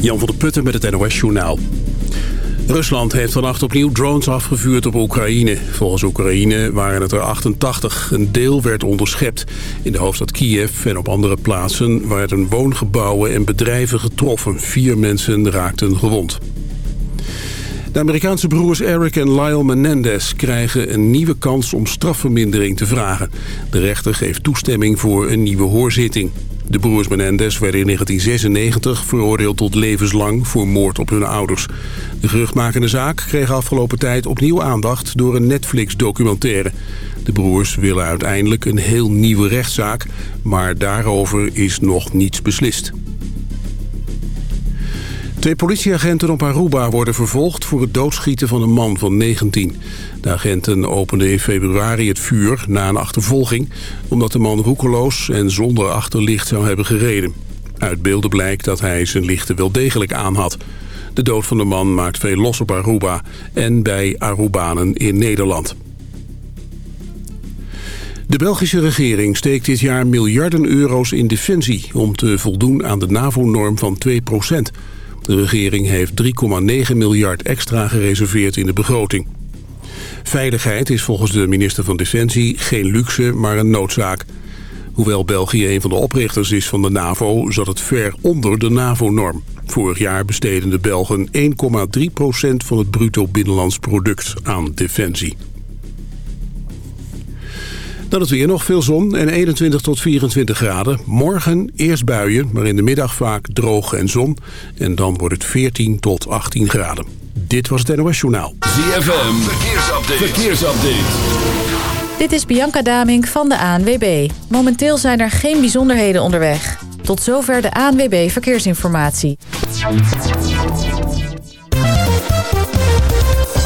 Jan van der Putten met het NOS-journaal. Rusland heeft vannacht opnieuw drones afgevuurd op Oekraïne. Volgens Oekraïne waren het er 88. Een deel werd onderschept. In de hoofdstad Kiev en op andere plaatsen werden woongebouwen en bedrijven getroffen. Vier mensen raakten gewond. De Amerikaanse broers Eric en Lyle Menendez krijgen een nieuwe kans om strafvermindering te vragen. De rechter geeft toestemming voor een nieuwe hoorzitting. De broers Menendez werden in 1996 veroordeeld tot levenslang voor moord op hun ouders. De geruchtmakende zaak kreeg afgelopen tijd opnieuw aandacht door een Netflix-documentaire. De broers willen uiteindelijk een heel nieuwe rechtszaak, maar daarover is nog niets beslist. Twee politieagenten op Aruba worden vervolgd voor het doodschieten van een man van 19. De agenten openden in februari het vuur na een achtervolging... omdat de man roekeloos en zonder achterlicht zou hebben gereden. Uit beelden blijkt dat hij zijn lichten wel degelijk aan had. De dood van de man maakt veel los op Aruba en bij Arubanen in Nederland. De Belgische regering steekt dit jaar miljarden euro's in defensie... om te voldoen aan de NAVO-norm van 2 de regering heeft 3,9 miljard extra gereserveerd in de begroting. Veiligheid is volgens de minister van Defensie geen luxe, maar een noodzaak. Hoewel België een van de oprichters is van de NAVO... zat het ver onder de NAVO-norm. Vorig jaar besteden de Belgen 1,3% van het bruto binnenlands product aan defensie. Dan het weer nog veel zon en 21 tot 24 graden. Morgen eerst buien, maar in de middag vaak droog en zon. En dan wordt het 14 tot 18 graden. Dit was het NOS Journaal. ZFM, verkeersupdate. verkeersupdate. Dit is Bianca Damink van de ANWB. Momenteel zijn er geen bijzonderheden onderweg. Tot zover de ANWB Verkeersinformatie.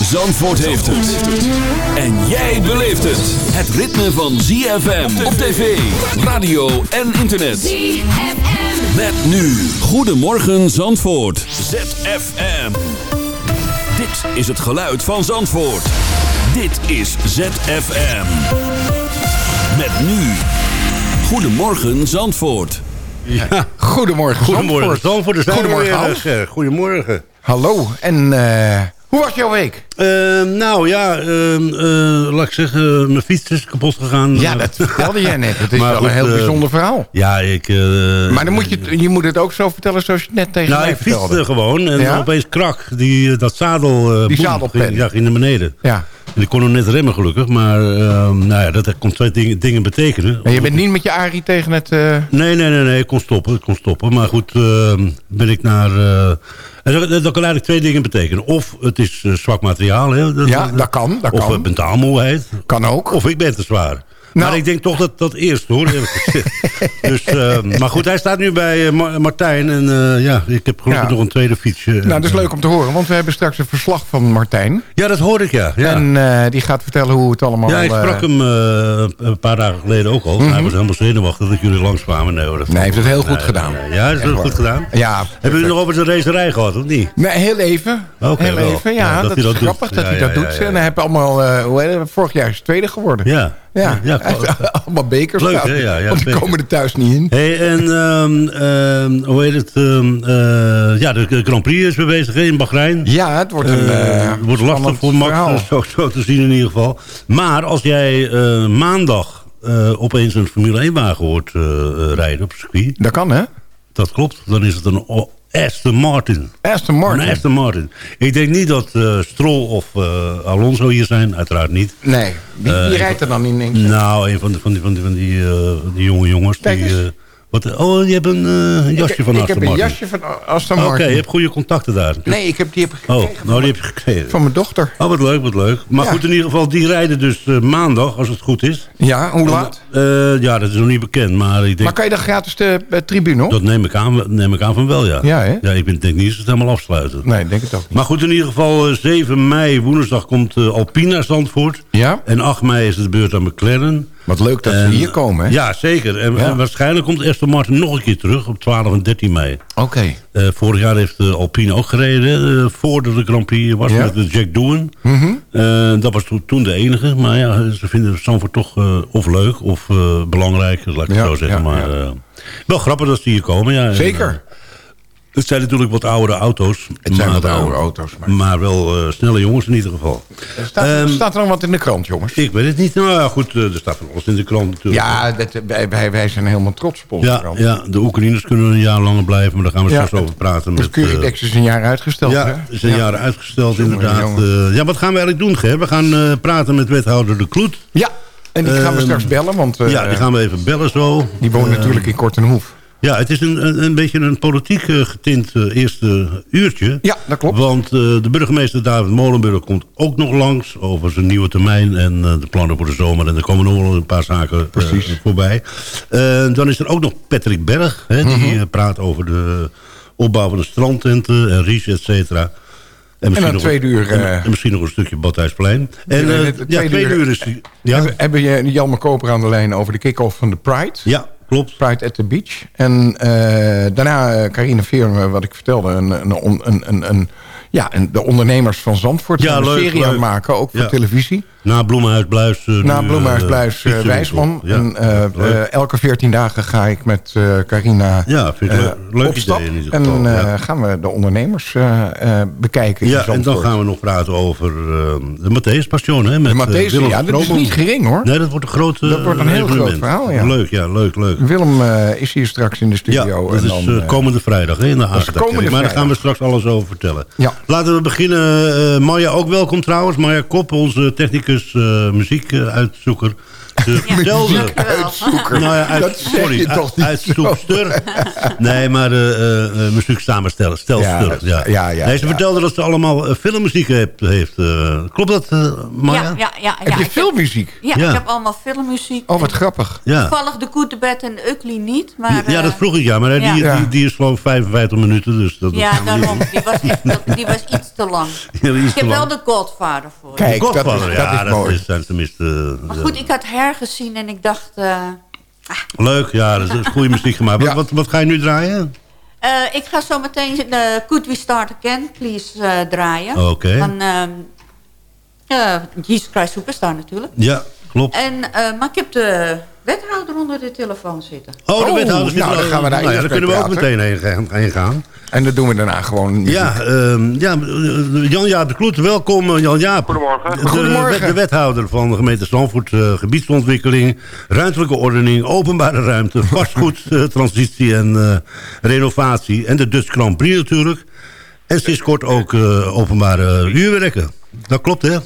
Zandvoort heeft het. En jij beleeft het. Het ritme van ZFM op tv, radio en internet. ZFM. Met nu. Goedemorgen Zandvoort. ZFM. Dit is het geluid van Zandvoort. Dit is ZFM. Met nu. Goedemorgen Zandvoort. Ja, goedemorgen Goedemorgen Zandvoort. Zandvoort. Goedemorgen Goedemorgen. Hallo. En uh, hoe was jouw week? Uh, nou ja, uh, uh, laat ik zeggen, mijn fiets is kapot gegaan. Ja, dat vertelde jij net. Het is wel goed, een heel bijzonder verhaal. Ja, ik... maar dan moet je, je moet het ook zo vertellen zoals je het net tegen nou, mij vertelde. Nou, ik fietste gewoon en ja? opeens krak. Die, dat zadel... die boem, zadelpen. Ging, ja, ging naar beneden. Ja. En ik kon hem net remmen gelukkig, maar nou ja, dat kon twee dingen, dingen betekenen. En je bent niet met je Arie tegen het... Nee, nee, nee, nee, ik kon stoppen, ik kon stoppen. Maar goed, ben ik naar... En dat, dat, kan eigenlijk twee dingen betekenen. Of het is uh, zwak materiaal. Hè, dat, ja, dat kan. Dat of kan. mentaalmoeheid. Kan ook. Of ik ben te zwaar. Nou. Maar ik denk toch dat dat eerst hoor. dus, uh, maar goed, hij staat nu bij uh, Martijn. En uh, ja, ik heb gelukkig ja. nog een tweede fietsje. Nou, dat is leuk om te horen. Want we hebben straks een verslag van Martijn. Ja, dat hoor ik, ja. ja. En die gaat vertellen hoe het allemaal... Ja, ik sprak hem een paar dagen geleden ook al. Mm -hmm. Hij was helemaal zenuwachtig dat jullie langskwamen. Nee, hoor, dat nee, hij heeft het heel goed nee, gedaan. Nee, ja, is het goed gedaan? Ja. Hebben jullie nog over zijn racerij gehad, of niet? Nee, heel even. Okay, heel wel. even, ja. dat, dat is grappig dat hij dat doet. En hij heeft allemaal... hoe heet het? Vorig jaar is tweede geworden. Ja. Ja, ja, allemaal bekers. Leuk, hè? Ja, ja, want die komen er thuis niet in. Hey, en um, um, hoe heet het? Um, uh, ja, de Grand Prix is weer bezig in Bahrein. Ja, het wordt een uh, wordt lastig voor Max, zo, zo te zien in ieder geval. Maar als jij uh, maandag opeens een Formule 1-wagen hoort rijden op circuit. Dat kan, hè? Dat klopt. Dan is het een Aston Martin. Aston Martin. Een Aston Martin. Ik denk niet dat uh, Stroll of uh, Alonso hier zijn. Uiteraard niet. Nee. Wie, wie uh, rijdt er dan in? Denk nou, een van, de, van die, van die, van die, die jonge jongens. Die, Wat, oh, je hebt een uh, jasje ik, van Ik Aston heb een jasje van Aston Martin. Oké, je hebt goede contacten daar. Nee, ik heb, die heb ik Oh, gekregen nou, van, die heb je gekregen. van mijn dochter. Oh, wat leuk, wat leuk. Maar Ja. goed, in ieder geval, die rijden dus eh, maandag, als het goed is. Ja, hoe laat? Eh, ja, dat is nog niet bekend, maar ik denk... Maar kan je dan gratis de eh, tribune op? Dat neem ik, aan, neem ik aan van wel, ja. Ja, hè? Ja, ik ben, denk niet dat ze het helemaal afsluiten. Nee, ik denk het ook niet. Maar goed, in ieder geval, eh, 7 mei, woensdag, komt eh, Alpine naar Zandvoort. Ja? En 8 mei is het beurt aan McLaren. Wat leuk dat ze hier komen, hè? Ja, zeker. En, Ja. en waarschijnlijk komt Aston Martin nog een keer terug op 12 en 13 mei. Oké. Eh, vorig jaar heeft eh, Alpine ook gereden, eh, voordat de Grand Prix was Ja. met eh, Jack Doohan. Mhm. Dat was to- toen de enige. Maar ja, ze vinden Zandvoort toch of leuk of belangrijk, laat ik het Ja, zo zeggen. maar wel grappig dat ze hier komen. Ja. Zeker. Eh, het zijn natuurlijk wat oudere auto's. Het zijn maar, wat eh, oude auto's. Maar... Maar wel eh, snelle jongens in ieder geval. Staat, Ehm, staat er nog wat in de krant, jongens? Ik weet het niet. Nou ja, goed, eh, er staat van alles in de krant natuurlijk. Ja, dat, wij, wij, zijn helemaal trots op onze Ja, krant. ja, de Oekraïners kunnen een jaar langer blijven, maar daar gaan we Ja. straks over praten. Dus eh, Curidex is een jaar uitgesteld, hè? ja, is een jaar uitgesteld Jongen, inderdaad. jongen. Eh, ja, wat gaan we eigenlijk doen, Ger? We gaan eh, praten met wethouder De Kloet. Ja, en die gaan we Ehm, straks bellen, want eh, ja, die gaan we even bellen zo. die woont Eh, natuurlijk in Kortenhoef. Ja, het is een, een, beetje een politiek eh, getint eh, eerste uurtje. Ja, dat klopt. Want eh, de burgemeester David Molenburg komt ook nog langs... over zijn nieuwe termijn en de plannen voor de zomer. En er komen nog wel een paar zaken Precies. voorbij. Dan is er ook nog Patrick Berg. Hè, die Mhm. praat over de opbouw van de strandtenten en Ries, et cetera. En dan nog, tweede uur, en, en misschien nog een stukje Badhuisplein. En Ja, tweede uur- uur is... Ja, Hebben, hebben je Jan Koper aan de lijn over de kick-off van de Pride? ja klopt. Pride at the Beach. En eh, daarna eh, Carine Veerme, wat ik vertelde, een, een, een, een, ja, een, de ondernemers van Zandvoort Ja, een serie aan maken, ook voor televisie. Na Bloemenhuis Bluis... eh, Na nu, Bloemenhuis eh, Bluis eh, fietsen Wijsman. Ja, en, eh, eh, elke veertien dagen ga ik met eh Carina Ja, vind ik eh, leuk. Op stap. idee in ieder En geval, eh, ja. gaan we de ondernemers eh, eh, bekijken Ja, en dan gaan we nog praten over eh, de Matthäus Passion. Hè, met, De eh, Matthäus, Willem ja, dat is niet gering hoor. Nee, dat wordt een groot eh, Dat wordt een heel evenement. groot verhaal, ja. Leuk, ja, leuk, leuk. Willem eh, is hier straks in de Ja, studio. dat en is dan, eh, eh, komende vrijdag hè, in de is komende Maar daar vrijdag. gaan we straks alles over vertellen. Ja. Laten we beginnen. eh Maya ook welkom trouwens. Maya Kop, onze technicus, eh muziekuitzoeker. Vertelde... Uitzoeker. Nou ja, uit, Dat zeg sorry, je toch niet uitzoekster. Nee, maar eh eh, eh, muziek samenstellen, stelster. Ja, Ja, ja, ja, nee, ze ja. vertelde dat ze allemaal eh, filmmuziek heeft. heeft eh, klopt dat, eh Maya? Ja, ja, ja. Heb ja. je filmmuziek? Ja, Ja. ik heb allemaal filmmuziek. Oh, wat grappig. Ja. Toevallig de Koetebed en de Ugly niet, maar... ja, dat eh, vroeg ik ja, maar die, ja. Die, die is gewoon 55 minuten. Dus dat, Ja, daarom. Die was, echt, die was iets te lang. Ik heb wel de Godfather voor. Kijk, dat is, Godfather, dat ja, is mooi. dat is, zijn tenminste... Maar goed, ik had hergezien en ik dacht... eh, Leuk, ja, dat is goede muziek gemaakt. Wat, Ja. wat, wat ga je nu draaien? eh, ik ga zo meteen de Could We Start Again, please, eh, draaien. Oké. Van ehm, eh, Jesus Christ Superstar natuurlijk. Ja, klopt. En, eh, maar ik heb de wethouder onder de telefoon zitten. Oh, de Oh, wethouder zit nou, er- dan gaan we daar nou ja, dan kunnen we ook meteen heen, gaan- heen gaan. En dat doen we daarna gewoon. Ja, ehm, ja eh, Jan-Jaap de Kloet, welkom eh, Jan-Jaap. Goedemorgen. De, Goedemorgen. De, wethouder van de gemeente Zandvoort, eh, gebiedsontwikkeling, ruimtelijke ordening, openbare ruimte, vastgoedtransitie en eh, renovatie. En de Dutch Grand Prix natuurlijk. En sinds kort ook eh, openbare huurwerken. Dat klopt hè?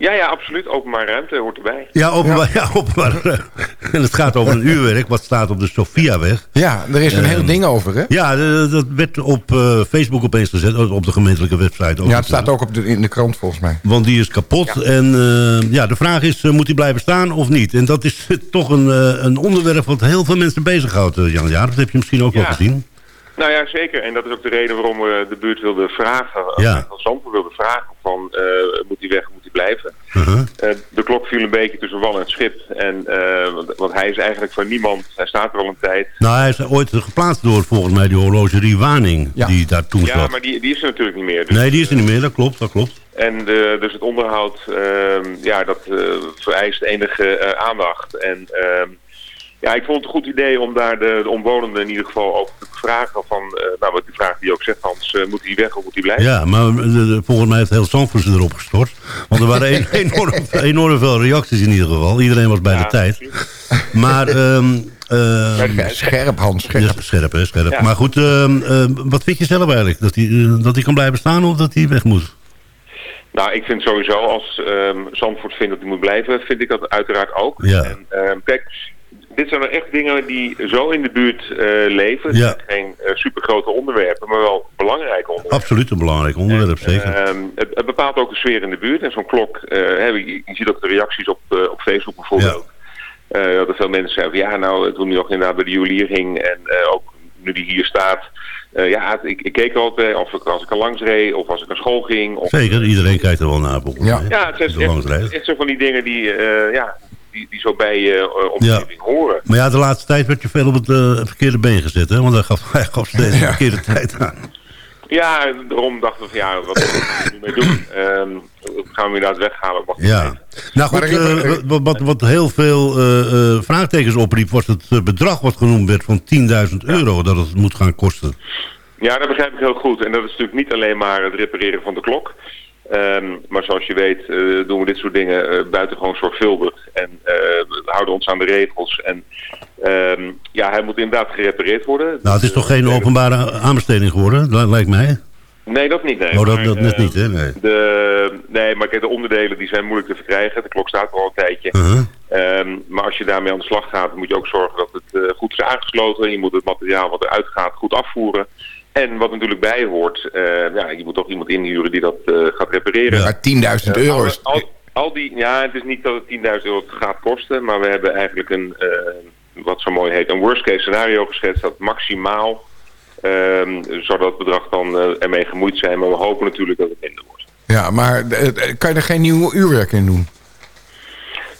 Ja, ja, absoluut. Openbare ruimte hoort erbij. Ja, openbaar, ja. openbaar. En het gaat over een uurwerk wat staat op de Sofiaweg. Ja, er is een heel ding over, hè? Ja, eh, dat werd op eh, Facebook opeens gezet, op de gemeentelijke website. Ja, het staat ook op de, in de krant volgens mij. Want die is kapot. En eh, ja, de vraag is, eh, moet die blijven staan of niet? En dat is toch een, eh, een onderwerp wat heel veel mensen bezighoudt, uh, Jan. Ja, dat heb je misschien ook wel Ja. gezien. Nou ja, zeker. En dat is ook de reden waarom we de buurt wilden vragen. Ja. Van Zandvoort wilden vragen van, eh, moet die weg, moet die blijven? Uh-huh. Eh, de klok viel een beetje tussen wal en schip. En, eh, want, want hij is eigenlijk van niemand. Hij staat er al een tijd. Nou, hij is ooit geplaatst door volgens mij die horlogerie Waning, Ja. die daar toen Ja, zat. maar die, die is er natuurlijk niet meer. Dus, Nee, die is er niet meer, dat klopt, dat klopt. En de, dus het onderhoud, ehm, ja, dat vereist enige eh, aandacht. En ehm, ja, ik vond het een goed idee om daar de, de omwonenden in ieder geval over te vragen. Van, eh, nou, wat die vraag die je ook zegt, Hans, eh, moet hij weg of moet hij blijven? Ja, maar de- volgens mij heeft heel Zandvoort ze erop gestort. Want er waren een- enorm, enorm veel reacties in ieder geval. Iedereen was bij Ja, de tijd. Maar... Ja, scherp, Hans, Ja, scherp. scherp, hè, scherp. Ja. Maar goed, ehm, wat vind je zelf eigenlijk? Dat hij eh, dat hij kan blijven staan of dat hij weg moet? Nou, ik vind sowieso, als ehm Zandvoort vindt dat hij moet blijven, vind ik dat uiteraard ook. Ja. En, ehm, kijk, dit zijn echt dingen die zo in de buurt eh, leven. Ja. Geen uh, supergrote onderwerpen, maar wel belangrijke onderwerpen. Absoluut een belangrijk onderwerp, zeker. Ehm, het, het bepaalt ook de sfeer in de buurt. En zo'n klok, eh, hè, je, je ziet ook de reacties op, eh, op Facebook bijvoorbeeld. Eh, dat er veel mensen zeggen van ja, nou, toen die nog inderdaad bij de juwelier ging en eh, ook nu die hier staat. eh, ja, ik, ik keek er altijd, of ik, als ik er langs reed, of als ik naar school ging. Of, Zeker, iedereen kijkt er wel naar. Ja. Ja, het is echt, zo van die dingen die, eh, ja, die, die zo bij je uh, omgeving horen. Maar ja, de laatste tijd werd je veel op het eh, verkeerde been gezet, hè? Want hij gaf, hij gaf steeds de verkeerde tijd aan. Ja, daarom dachten we van ja, wat gaan we nu mee doen? Ehm, gaan we inderdaad weghalen? Mag Ja. Nou goed, eh, wat, wat, wat heel veel eh, eh, vraagtekens opriep... was het eh, bedrag wat genoemd werd van 10.000 euro... dat het moet gaan kosten. Ja, dat begrijp ik heel goed. En dat is natuurlijk niet alleen maar het repareren van de klok. Ehm, maar zoals je weet eh, doen we dit soort dingen eh, buitengewoon zorgvuldig. En eh, we houden ons aan de regels. En ehm, ja, hij moet inderdaad gerepareerd worden. Nou, het is toch geen openbare aanbesteding geworden, li- lijkt mij? Nee, dat niet. Nee. Oh, dat, Maar, dat net niet, hè? Nee. De, nee, maar kijk, de onderdelen die zijn moeilijk te verkrijgen. De klok staat er al een tijdje. Uh-huh. Ehm, maar als je daarmee aan de slag gaat, moet je ook zorgen dat het goed is aangesloten. Je moet het materiaal wat eruit gaat goed afvoeren. En wat natuurlijk bij hoort, eh, ja, je moet toch iemand inhuren die dat eh, gaat repareren. Maar 10.000 Eh, euro al- is... Al, al die, ja, het is niet dat het 10.000 euro gaat kosten, maar we hebben eigenlijk een, wat zo mooi heet, een worst case scenario geschetst dat maximaal, ehm zou dat bedrag dan eh, ermee gemoeid zijn. Maar we hopen natuurlijk dat het minder wordt. Ja, maar kan je er geen nieuw uurwerk in doen?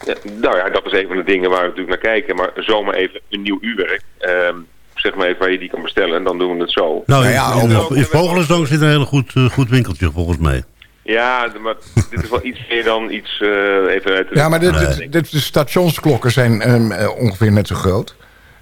Ja, nou ja, dat is een van de dingen waar we natuurlijk naar kijken. Maar zomaar even een nieuw uurwerk. ehm, zeg maar even waar je die kan bestellen. En dan doen we het zo. Nou, ja, in, in, zit een heel goed, eh, goed winkeltje, volgens mij. Ja, maar dit is wel iets meer dan iets eh, even uit de... Ja, maar de, Nee. de, de, de stationsklokken zijn ehm, eh, ongeveer net zo groot.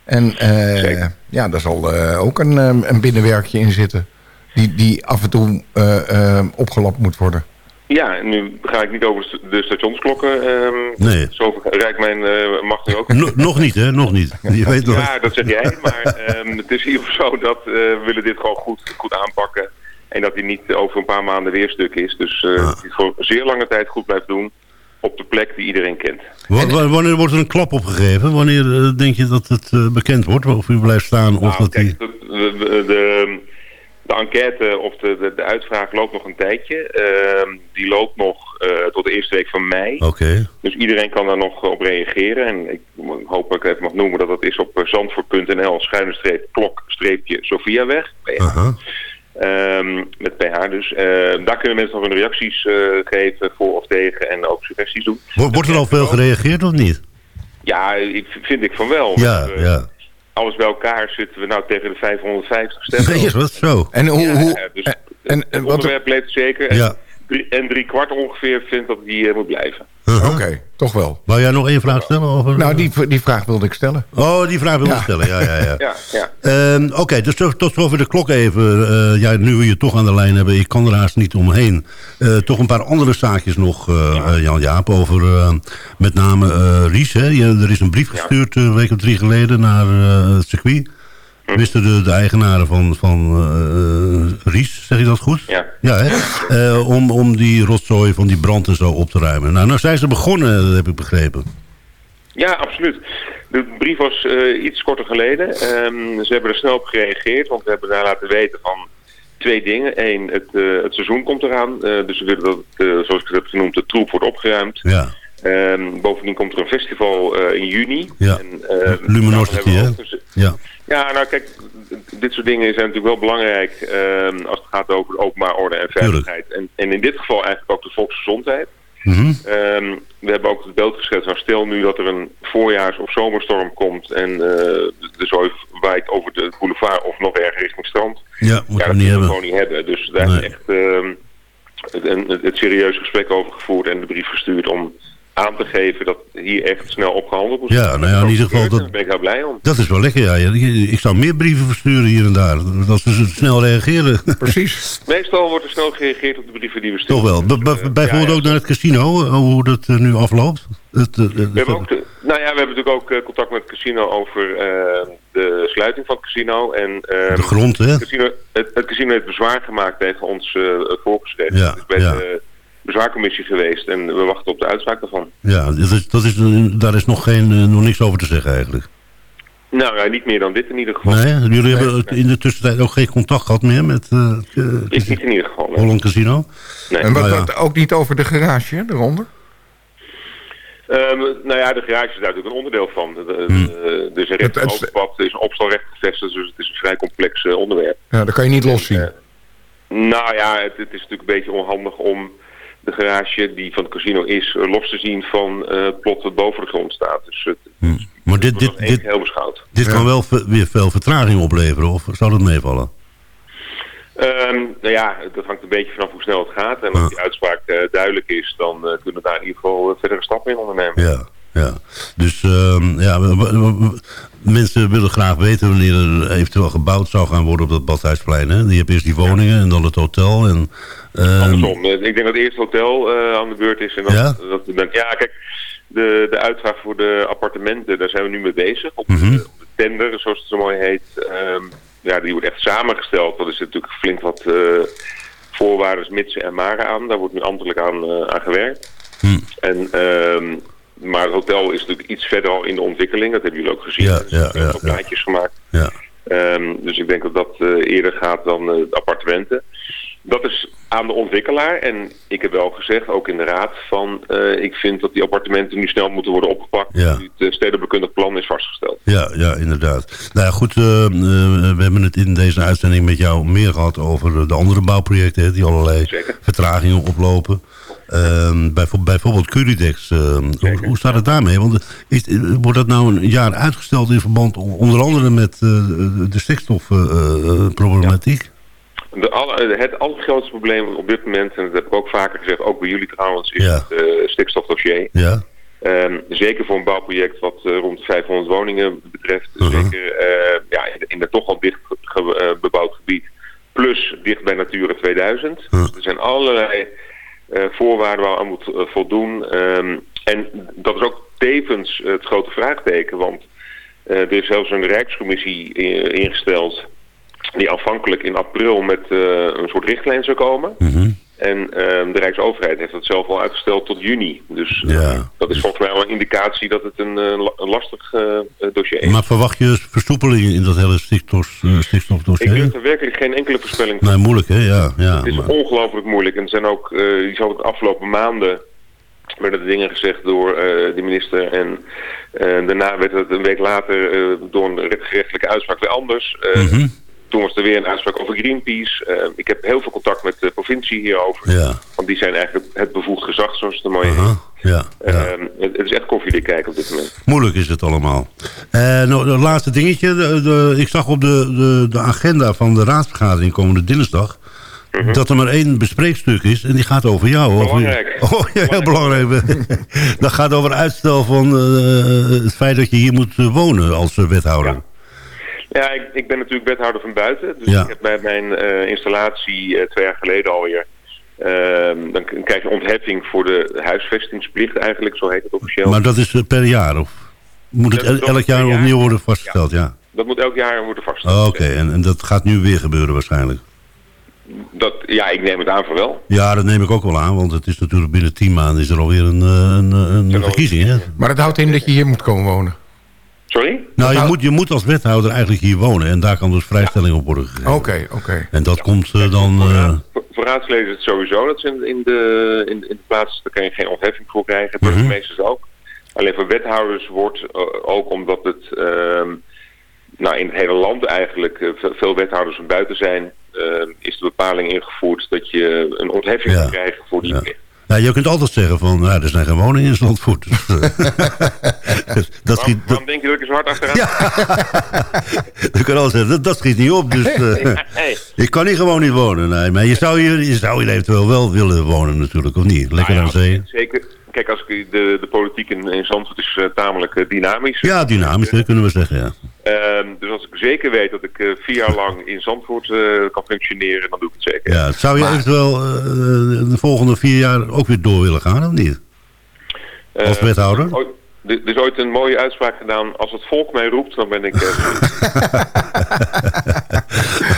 En eh, ja, daar zal eh, ook een, ehm, een binnenwerkje in zitten. Die, die af en toe eh, ehm, opgelapt moet worden. Ja, en nu ga ik niet over de stationsklokken. ehm Nee. Zo rijkt mijn eh, macht nu ook. No- nog niet, hè? Nog niet. Je weet nog. Ja, dat zeg jij. Maar ehm, het is hier zo dat eh, we willen dit gewoon goed, goed aanpakken. En dat hij niet over een paar maanden weer stuk is. Dus eh Ah. dat hij het voor zeer lange tijd goed blijft doen. Op de plek die iedereen kent. Wa- wa- wanneer wordt er een klap opgegeven? Wanneer denk je dat het bekend wordt? Of u blijft staan? Of Nou, dat die... kijk, de, de, de, de enquête of de, de, de uitvraag loopt nog een tijdje. Ehm, die loopt nog eh, tot de eerste week van mei. Oké. Dus iedereen kan daar nog op reageren. En ik hoop dat ik het mag noemen dat dat is op eh, zandvoort.nl schuine streep klok streepje Sophiaweg. Aha. Ehm, met PH dus. Eh, daar kunnen mensen nog hun reacties eh, geven voor of tegen en ook suggesties doen. Wo- Wordt er al veel gereageerd of niet? Ja, ik, vind ik van wel. Ja, Eh, ja. Alles bij elkaar zitten we nou tegen de 550 stemmen. Nee, is wat zo. En hoe... Ja, hoe dus en, en, het wat, onderwerp leeft zeker. En, Ja. Drie, en drie kwart ongeveer vindt dat die eh, moet blijven. Uh-huh. Oké, toch wel. Wou jij nog één vraag stellen? Over... Nou, die, die vraag wilde ik stellen. Oh, die vraag wil ik Ja. stellen. Ja, ja, ja. Ja, ja. Ehm, Oké, dus tot, tot zover de klok even. Eh, ja, nu we je toch aan de lijn hebben, ik kan er haast niet omheen. Eh, toch een paar andere zaakjes nog, Jan-Jaap, over eh, met name eh, Ries. Hè? Je, er is een brief gestuurd een week of drie geleden naar eh, het circuit. Wisten de, de eigenaren van, van eh, Ries, zeg je dat goed? Ja. Ja, hè? Eh, om, om die rotzooi van die brand en zo op te ruimen. Nou, nou zijn ze begonnen, dat heb ik begrepen. Ja, absoluut. De brief was eh, iets korter geleden. Ehm, ze hebben er snel op gereageerd, want we hebben daar laten weten van twee dingen. Eén, het, eh, het seizoen komt eraan. eh, dus we willen dat, eh, zoals ik het heb genoemd, de troep wordt opgeruimd. Ja, Ehm, bovendien komt er een festival eh, in juni. Ja. En, eh, Luminosity, we hè? dus- ja. Ja, nou kijk, dit soort dingen zijn natuurlijk wel belangrijk ehm, als het gaat over de openbaar orde en veiligheid. En, en in dit geval eigenlijk ook de volksgezondheid. Mhm. Ehm, we hebben ook het beeld geschetst. Nou, stel nu dat er een voorjaars- of zomerstorm komt en eh, de, de zooi waait over de boulevard of nog erger richting strand. Ja, ja, moeten dat we kunnen gewoon niet hebben. Dus daar Nee. we echt ehm, het, het, het serieus gesprek over gevoerd en de brief gestuurd om aan te geven dat hier echt snel opgehandeld moet Ja, worden. nou ja, in ieder geval dat- Daar ben ik heel blij om. Dat is wel lekker, ja. Ik zou meer brieven versturen hier en daar. Dat ze snel reageren. Precies. Meestal wordt er snel gereageerd op de brieven die we sturen. Toch wel. B- Dus, eh, bijvoorbeeld ja, ja. ook naar het casino, eh, hoe dat eh, nu afloopt. Het, We hebben, ook de- nou ja, we hebben natuurlijk ook contact met het casino over de sluiting van het casino. En, ehm, de grond, hè? het, casino, het, het casino heeft bezwaar gemaakt tegen ons voorgeschreven. Ja, bij ja. de bezwaarcommissie geweest en we wachten op de uitspraak daarvan. Ja, dat is, dat is, daar is nog, geen, eh, nog niks over te zeggen eigenlijk. Nou ja, niet meer dan dit in ieder geval. Nee, jullie hebben in de tussentijd ook geen contact gehad meer met uh, Ik niet in ieder geval. nee. Holland Casino? Nee. En wat, Nou ja. wat ook niet over de garage eronder? Ehm, nou ja, de garage is daar natuurlijk een onderdeel van. De, de, Hmm. de- er is een rechteroverpad, er is een opstalrecht gevestigd, dus het is een vrij complex eh, onderwerp. Ja, dat kan je niet loszien. Eh, nou ja, het, het is natuurlijk een beetje onhandig om de garage die van het casino is eh, los te zien van eh, het plot dat boven de grond staat. Dus het Hm. Maar dit, wordt dit, dit, geheel beschouwd. dit Ja. kan wel weer veel vertraging opleveren, of zou dat meevallen? Ehm, nou ja, dat hangt een beetje vanaf hoe snel het gaat. En als die uitspraak eh, duidelijk is, dan eh, kunnen we daar in ieder geval eh, verdere stappen in ondernemen. Ja, ja. Dus ehm, ja, mensen willen graag weten wanneer er eventueel gebouwd zou gaan worden op dat Badhuisplein. Hè? Je hebt eerst die woningen en dan het hotel. En, Andersom. Eh, Ik denk dat eerst het hotel eh, aan de beurt is. En dan, Ja? dat, dan, ja, kijk, de, de uitvraag voor de appartementen, daar zijn we nu mee bezig. Op, Mhm. de, op de tender, zoals het zo mooi heet. Ehm, ja, die wordt echt samengesteld. Dat is natuurlijk flink wat eh voorwaarden, mitsen en maren aan. Daar wordt nu ambtelijk aan, aan gewerkt. Hm. En, ehm, maar het hotel is natuurlijk iets verder al in de ontwikkeling. Dat hebben jullie ook gezien. Ja, Dus ja, ja, plaatjes gemaakt. ja. Ehm, dus ik denk dat dat eerder gaat dan de appartementen. Dat is aan de ontwikkelaar. En ik heb wel gezegd, ook in de raad, van eh, ik vind dat die appartementen nu snel moeten worden opgepakt. Ja. Nu het eh, stedenbekundig plan is vastgesteld. Ja, ja, inderdaad. Nou ja, goed, eh, we hebben het in deze uitzending met jou meer gehad over de andere bouwprojecten, hè, die allerlei Zeker. vertragingen oplopen. Ehm, bijvo- bijvoorbeeld Curidex, eh, hoe, hoe staat het daarmee? Want is, wordt dat nou een jaar uitgesteld in verband onder andere met de stikstofproblematiek? De alle, het allergrootste probleem op dit moment, en dat heb ik ook vaker gezegd, ook bij jullie trouwens, is Ja. het eh, stikstofdossier. ja, Ehm, zeker voor een bouwproject wat eh, rond de 500 woningen betreft. Mhm. Zeker eh, ja, in, het toch al dicht ge- bebouwd gebied. Plus dicht bij Natura 2000. Mhm. Dus er zijn allerlei voorwaarden waar we aan moet voldoen. Ehm, en dat is ook tevens het grote vraagteken. Want er is zelfs een rijkscommissie ingesteld... die aanvankelijk in april met eh, een soort richtlijn zou komen... mhm. En ehm, de Rijksoverheid heeft dat zelf al uitgesteld tot juni. Dus eh, Ja. dat is volgens mij wel een indicatie dat het een, eh, een lastig dossier is. Maar verwacht je versoepelingen in dat hele stikstof, eh, Ik stikstofdossier? durf er werkelijk geen enkele voorspelling van. Nee, moeilijk hè, ja. ja Het is maar- ongelooflijk moeilijk. En er zijn ook, zal de afgelopen maanden werden er dingen gezegd door de minister. En daarna werd het een week later door een gerechtelijke uitspraak weer anders. Mhm. Toen was er weer een uitspraak over Greenpeace. Eh, ik heb heel veel contact met de provincie hierover. Ja, Want die zijn eigenlijk het bevoegd gezag, zoals het er mooi heet. aha, ja, ja. Ehm, het, is echt koffiedik kijken op dit moment. Moeilijk is het allemaal. Eh nou, het laatste dingetje. De, de- ik zag op de, de, de agenda van de raadsvergadering komende dinsdag... dat er maar één bespreekstuk is en die gaat over jou. over- Mhm. Oh, ja, heel belangrijk. dat gaat over uitstel van eh, het feit dat je hier moet wonen als wethouder. Ja. Ja, ik, ik ben natuurlijk wethouder van buiten. Dus Ja. ik heb bij mijn eh, installatie eh, twee jaar geleden alweer... ehm, dan krijg je ontheffing voor de huisvestingsplicht eigenlijk, zo heet het officieel. Maar dat is eh, per jaar? Of moet het el- elk jaar jaar. opnieuw worden vastgesteld? Ja. Dat moet elk jaar worden vastgesteld. Oh, Oké, en, en dat gaat nu weer gebeuren waarschijnlijk. Dat, ja, ik neem het aan voor wel. Ja, dat neem ik ook wel aan, want het is natuurlijk binnen tien maanden is er alweer een, een, een, een verkiezing. Hè? Maar dat houdt in dat je hier moet komen wonen. Sorry? Nou, je moet, je moet als wethouder eigenlijk hier wonen en daar kan dus vrijstelling op worden gegeven. Oké, oké. En dat komt eh, dan... Eh, raadsleden is het sowieso dat ze in, in, de, in, in de plaats, daar kan je geen ontheffing voor krijgen. Burgemeesters ook. Alleen voor wethouders wordt eh, ook omdat het ehm, nou, in het hele land eigenlijk ve- veel wethouders van buiten zijn, ehm, is de bepaling ingevoerd dat je een ontheffing Ja. kan krijgen voor die Ja. plicht. Nou, je kunt altijd zeggen van, nou, er zijn geen woningen in Zandvoort. Dus, eh, dus dat schiet, dat, waarom denk je dat ik er hard achteraan je kan altijd zeggen, dat, dat schiet niet op. Dus eh, Hey. ik kan hier gewoon niet wonen. Nee, maar je zou hier, je zou hier eventueel wel willen wonen natuurlijk, of niet? Lekker Nou aan ja, zee. Zeker. Kijk, als ik, de, de politiek in, in Zandvoort is eh, tamelijk eh, dynamisch. Ja, dynamisch, kunnen we zeggen, ja. Ehm, dus als ik zeker weet dat ik eh, vier jaar lang in Zandvoort eh, kan functioneren, dan doe ik het zeker. ja. Zou je eventueel eh, de volgende vier jaar ook weer door willen gaan, of niet? als Eh, wethouder? ooit- Er er is ooit een mooie uitspraak gedaan. Als het volk mij roept, dan ben ik...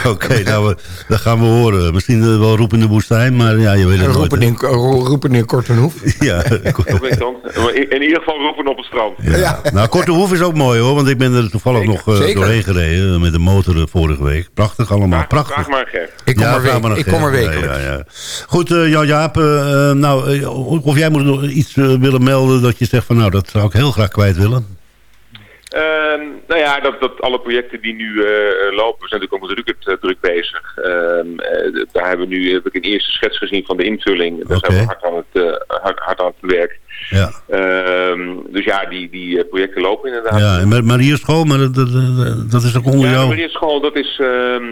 Oké, nou, dat gaan we horen. Misschien wel roepen in de woestijn, maar ja, je weet het nooit. Roepen in, ro- roepen in Kortenhoef. Ja, Dat weet ik dan. Maar in in ieder geval roepen op het strand. ja. Nou, Korte Hoef is ook mooi hoor, want ik ben er toevallig Zeker, nog eh, doorheen gereden met de motor eh, vorige week. Prachtig allemaal, Vraag, prachtig. vraag maar Ger. Ik kom, Ja, er, week- maar ik kom er wekelijks. Ja. Goed, eh, Jan-Jaap, eh, eh, nou, of jij moet nog iets willen melden dat je zegt van nou, dat zou ik heel graag kwijt willen. Ehm, nou ja, dat, dat alle projecten die nu eh, eh, lopen, we zijn natuurlijk ook met Rukert eh, druk bezig. Ehm, eh, daar hebben we nu heb ik een eerste schets gezien van de invulling. Daar zijn we hard aan het, hard, hard aan het werk. Ja, Ehm, dus ja, die, die eh, projecten lopen inderdaad. ja en Marierschool, maar dat, dat, dat- is ook onder Ja, jou. Marieschool, dat is, ehm,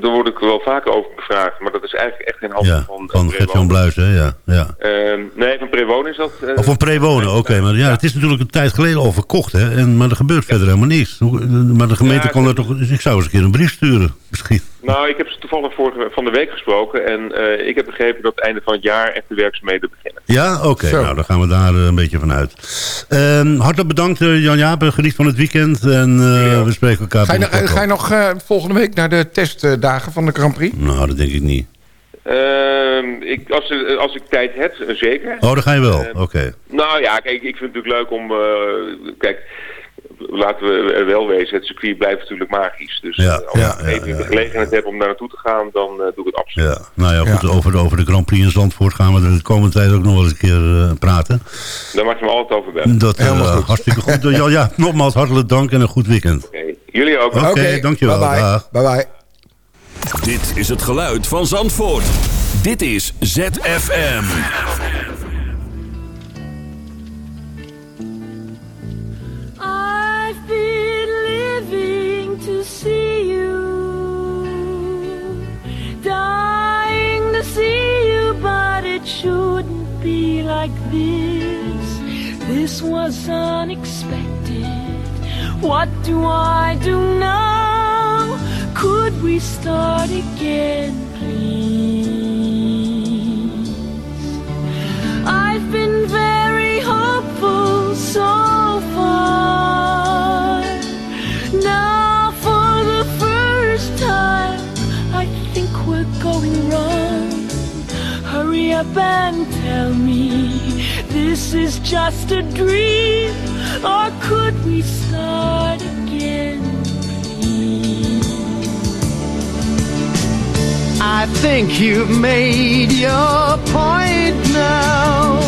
daar word ik wel vaker over gevraagd, maar dat is eigenlijk echt geen Ja, van, van eh, Gert-Jan Bluis, hè, ja. ja. Ehm, nee, van Prewoon is dat. eh, Of van prewonen, oké. maar ja, het is natuurlijk een tijd geleden al verkocht, hè. En, maar er gebeurt verder helemaal niks. Hoe- Maar de gemeente Ja, kan er toch... Dus ik zou eens een keer een brief sturen, misschien. Nou, ik heb ze toevallig vorige, van de week gesproken en eh, ik heb begrepen dat het einde van het jaar echt de werkzaamheden beginnen. Ja, oké. Nou, dan gaan we daar eh, een beetje van uit. Ehm, hartelijk bedankt, eh, Jan-Jaap. Geniet van het weekend. En eh, we spreken elkaar Ga je, ga je nog eh, volgende week naar de testdagen van de Grand Prix? Nou, dat denk ik niet. Ehm, ik, als, als ik tijd heb, zeker. Oh, dan ga je wel. Eh, Oké. Nou ja, kijk, ik vind het natuurlijk leuk om... eh, kijk, laten we er wel wezen, het circuit blijft natuurlijk magisch. Dus Ja, eh, als ja, ik ja, even ja, de gelegenheid heb om daar naartoe te gaan, dan eh, doe ik het absoluut. Ja, nou ja, goed. Ja. Over, de, over de Grand Prix in Zandvoort gaan we er de komende tijd ook nog wel eens een keer eh, praten. Daar mag je me altijd over bellen. Dat Helemaal goed. hartstikke goed. Eh, Jan, ja, nogmaals hartelijk dank en een goed weekend. Oké, Jullie ook. Oké, dankjewel. Bye bye. Dag. bye, bye. Dit is het geluid van Zandvoort. Dit is ZFM. To see you, dying to see you, but it shouldn't be like this. This was unexpected. What do I do now? Could we start again, please? I've been very hopeful so Hurry up and tell me this is just a dream, or could we start again? I think you've made your point now.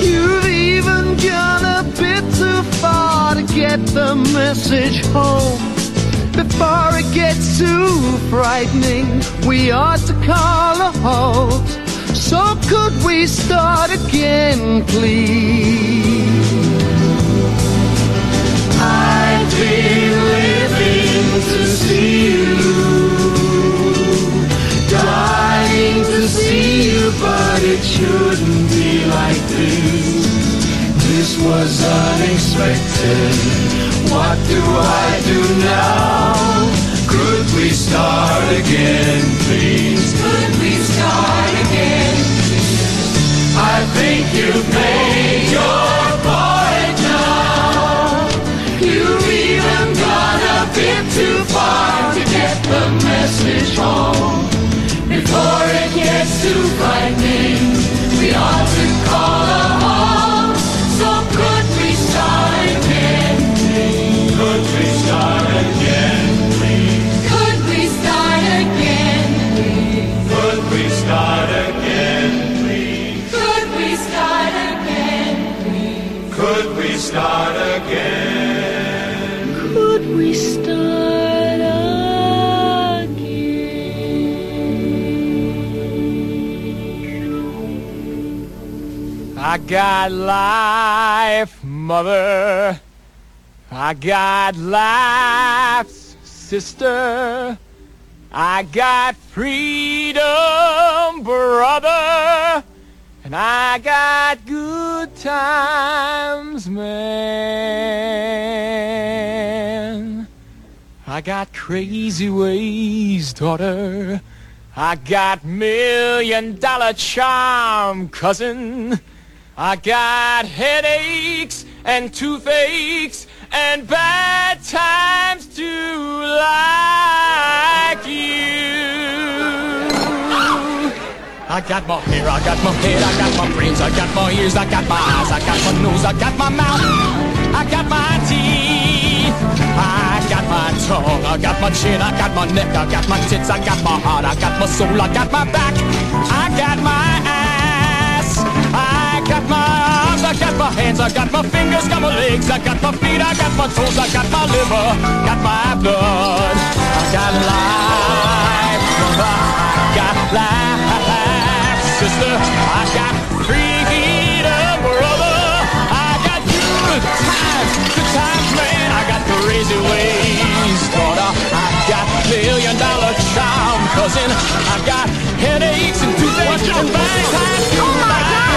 You've even gone a bit too far to get the message home. Before it gets too frightening, we ought to call a halt. Could we start again, please? I've been living to see you dying to see you, but it shouldn't be like this. This was unexpected. What do I do now? Could we start again, please? Too far to get the message home. Before it gets too frightening, we ought to call a halt. So could we start again, please? Could we start again, please? Could we start again, please? Could we start again, please? Could we start again. Could we start again? Could we start I got life, mother. I got life's sister. I got freedom, brother. And I got good times, man. I got crazy ways, daughter. I got million dollar charm, cousin. I got headaches and toothaches and bad times to like you. I got my hair, I got my head, I got my brains, I got my ears, I got my eyes, I got my nose, I got my mouth, I got my teeth, I got my tongue, I got my chin, I got my neck, I got my tits, I got my heart, I got my soul, I got my back, I got my I got my hands, I got my fingers, got my legs, I got my feet, I got my toes, I got my liver, got my blood, I got life, I got life, sister, I got freedom, brother, I got good times, good times, man, I got crazy ways, daughter, I got million dollar charm, cousin, I got headaches and toothaches and bad times to like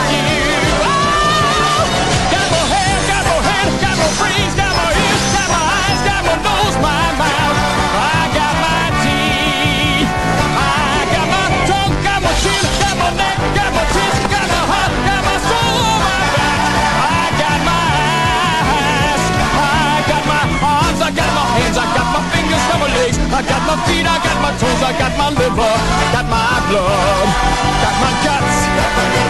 I got my feet, I got my toes, I got my liver, got my blood, got my guts,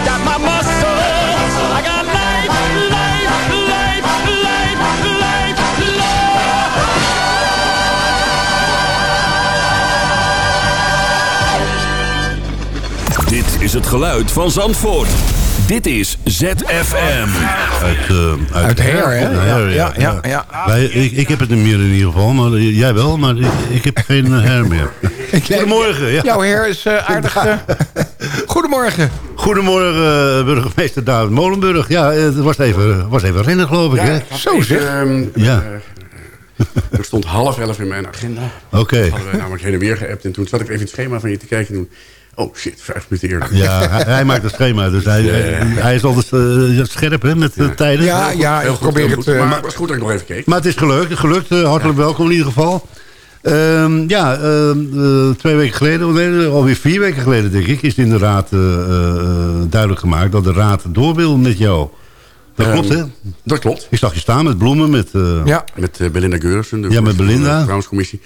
got my muscles, I got life, life, life, life, life, love. Dit is het geluid van Zandvoort. Dit is ZFM. Uit, eh, Uit Her, hè? Ja, Ja, ja, ja, ja, ja. Wij- ik, ik heb het niet meer in ieder geval, maar eh, jij wel, maar ik, ik heb geen eh, her meer. Goedemorgen. Ja. Jouw her is aardig... Goedemorgen. Goedemorgen, burgemeester David Molenburg. Ja, het was even, was even rennen, geloof ik, hè? Zo zeg. Ehm, Ja. er stond half elf in mijn agenda. Oké. Hadden wij namelijk heen en weer geappt. En toen zat ik even in het schema van je te kijken. En toen, oh shit, vijf minuten eerder. Ja, hij, hij maakt het schema, dus hij, hij is altijd eh, scherp hè, met de tijden. Ja, ja, ik probeer het... goed. eh, maar het was goed dat ik nog even keek. Maar het is gelukt, het is gelukt. eh, hartelijk welkom in ieder geval. Ehm, ja, ehm, eh, twee weken geleden, nee, alweer vier weken geleden denk ik... is in de raad eh, eh, duidelijk gemaakt dat de raad door wil met jou. Dat klopt, hè? Dat klopt. Ik zag je staan met bloemen, met... eh, ja. Met Belinda Geursen. de Ja, met van Belinda. de Vrouwenscommissie.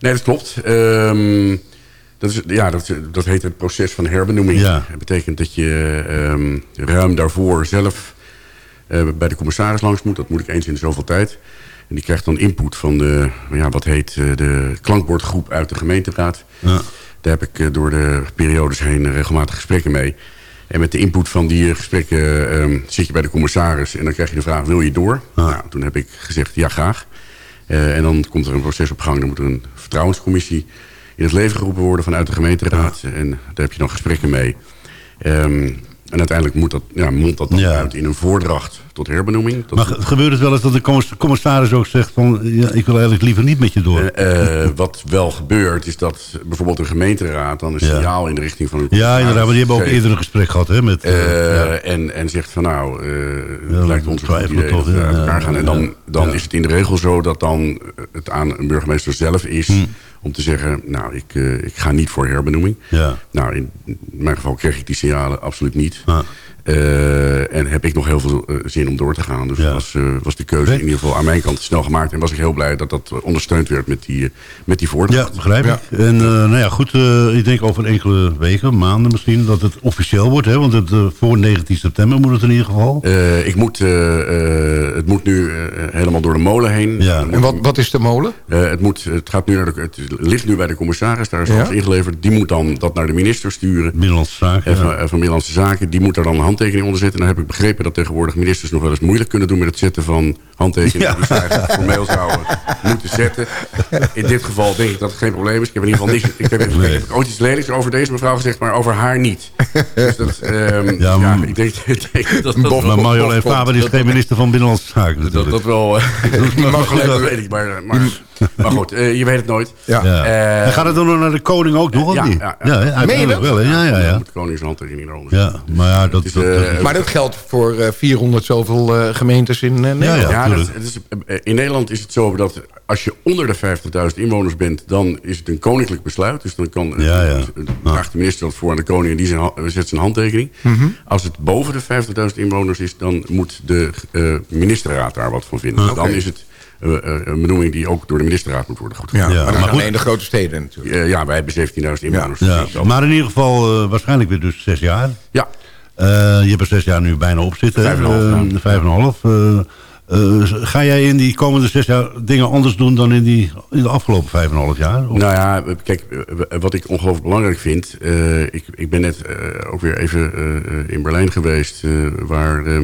Nee, dat klopt. Ehm, dat, is, ja, dat, dat heet het proces van herbenoeming. Ja. Dat betekent dat je ehm, ruim daarvoor zelf eh, bij de commissaris langs moet. Dat moet ik eens in zoveel tijd. En die krijgt dan input van de, ja, wat heet eh, de klankbordgroep uit de gemeenteraad. Ja. Daar heb ik eh, door de periodes heen regelmatig gesprekken mee. En met de input van die gesprekken ehm, zit je bij de commissaris... en dan krijg je de vraag, wil je door? Nou, toen heb ik gezegd, ja, graag. En dan komt er een proces op gang. Dan moet er een vertrouwenscommissie in het leven geroepen worden vanuit de gemeenteraad. En daar heb je dan gesprekken mee. Ehm, en uiteindelijk moet dat, ja, mondt dat dan Ja. uit in een voordracht tot herbenoeming. Dat Maar ge- gebeurt het wel eens dat de commiss- commissaris ook zegt van... Ja, ik wil eigenlijk liever niet met je door? Eh, wat wel gebeurt, is dat bijvoorbeeld een gemeenteraad... dan een Ja. signaal in de richting van een ja, inderdaad, maar die hebben ook eerder een gesprek gehad, hè? Met, eh, Eh, en, en zegt van nou, eh het lijkt ons een idee toch, elkaar gaan. En dan, dan is het in de regel zo dat dan het aan een burgemeester zelf is... Hm. Om te zeggen, nou, ik, eh, ik ga niet voor herbenoeming. Ja. Nou, in mijn geval kreeg ik die signalen absoluut niet. Ah. Eh, en heb ik nog heel veel eh, zin om door te gaan. Dus Ja. was, eh, was de keuze in ieder geval aan mijn kant snel gemaakt. En was ik heel blij dat dat ondersteund werd met die, met die Ja, voordracht. begrijp ik. En eh, nou ja, goed, eh, ik denk over enkele weken, maanden misschien, dat het officieel wordt. Hè? Want het, voor 19 september moet het in ieder geval. Eh, ik moet, het moet nu helemaal door de molen heen. Ja. En wat, wat is de molen? Eh, het, moet, het, gaat nu naar de, het ligt nu bij de commissaris, daar is Ja. alles ingeleverd. Die moet dan dat naar de minister sturen. Binnenlandse zaken. ja. van, van Binnenlandse Zaken. Die moet daar dan een handtekening onder zetten. En dan heb ik begrepen dat tegenwoordig ministers nog wel eens moeilijk kunnen doen met het zetten van handtekeningen. Ja. Die ze eigenlijk formeel zouden moeten zetten. In dit geval denk ik dat het geen probleem is. Ik heb in ieder geval niks. Ik heb, ik heb ooit iets lelijks over deze mevrouw gezegd, maar over haar niet. Dus dat, ehm, Ja, ik denk, ik denk dat dat, Maar Marjolein Faber is geen minister van Binnenlandse Zaken dat, dat wel. eh, mag wel, dat weet ik. Maar, maar, maar goed, eh, je weet het nooit. Ja. ja. Eh, en gaat het dan nog naar de koning ook nog, of ja, niet? ja, ja. uiteindelijk wel? Ja, ja, ja. moet eronder Ja, maar ja, dat... eh, dat- Maar dat geldt voor eh, 400 zoveel eh, gemeentes in eh, Nederland. Ja, Ja, dat, is, in Nederland is het zo dat als je onder de 50.000 inwoners bent... dan is het een koninklijk besluit. Dus dan kan, Ja, ja. de minister dat voor aan de koning... en die zijn, zet zijn handtekening. Mhm. Als het boven de 50.000 inwoners is... dan moet de eh, ministerraad daar wat van vinden. Dan is het een benoeming die ook door de ministerraad moet worden goedgekeurd. Ja, maar dat alleen de grote steden natuurlijk. Eh, ja, wij hebben 17.000 inwoners. Ja, Dus maar in ieder geval eh, waarschijnlijk weer dus zes jaar. ja. Eh, je hebt er zes jaar nu bijna op zitten. Vijf en een half, Eh, ja. vijf en een half. Eh, eh, ga jij in die komende zes jaar dingen anders doen dan in, die, in de afgelopen vijf en een half jaar? Of- Nou ja, kijk, eh, wat ik ongelooflijk belangrijk vind... eh, ik, ik ben net eh, ook weer even eh, in Berlijn geweest... eh, waar eh,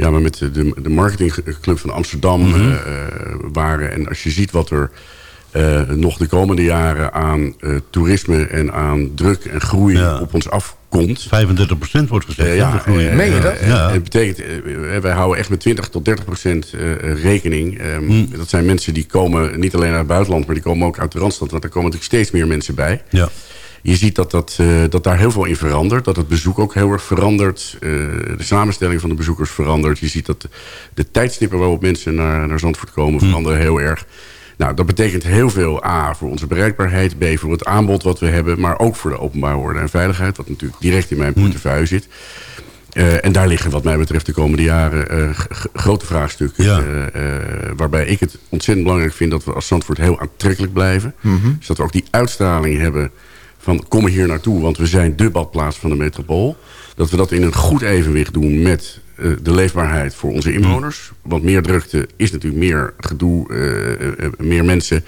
ja, we met de, de marketingclub van Amsterdam Mhm. eh, eh, waren. En als je ziet wat er eh, nog de komende jaren aan eh, toerisme... en aan druk en groei Ja. op ons afkomt... 35% wordt gezegd. Ja, de groei. Meen je dat? Ja. Het betekent, wij houden echt met 20 tot 30 procent eh, rekening. Ehm, Hm. Dat zijn mensen die komen niet alleen uit het buitenland... maar die komen ook uit de Randstad. Want er komen natuurlijk steeds meer mensen bij. ja. Je ziet dat, dat, eh, dat daar heel veel in verandert. Dat het bezoek ook heel erg verandert. Eh, de samenstelling van de bezoekers verandert. Je ziet dat de, de tijdstippen waarop mensen naar, naar Zandvoort komen... veranderen heel erg. Nou, dat betekent heel veel A voor onze bereikbaarheid. B voor het aanbod wat we hebben. Maar ook voor de openbare orde en veiligheid. Wat natuurlijk direct in mijn portefeuille zit. Eh, en daar liggen wat mij betreft de komende jaren grote vraagstukken. Ja. waarbij ik het ontzettend belangrijk vind dat we als Zandvoort heel aantrekkelijk blijven. Dus dat we ook die uitstraling hebben van kom hier naartoe, want we zijn de badplaats van de metropool. Dat we dat in een goed evenwicht doen met eh, de leefbaarheid voor onze inwoners. Want meer drukte is natuurlijk meer gedoe, eh, eh, meer mensen.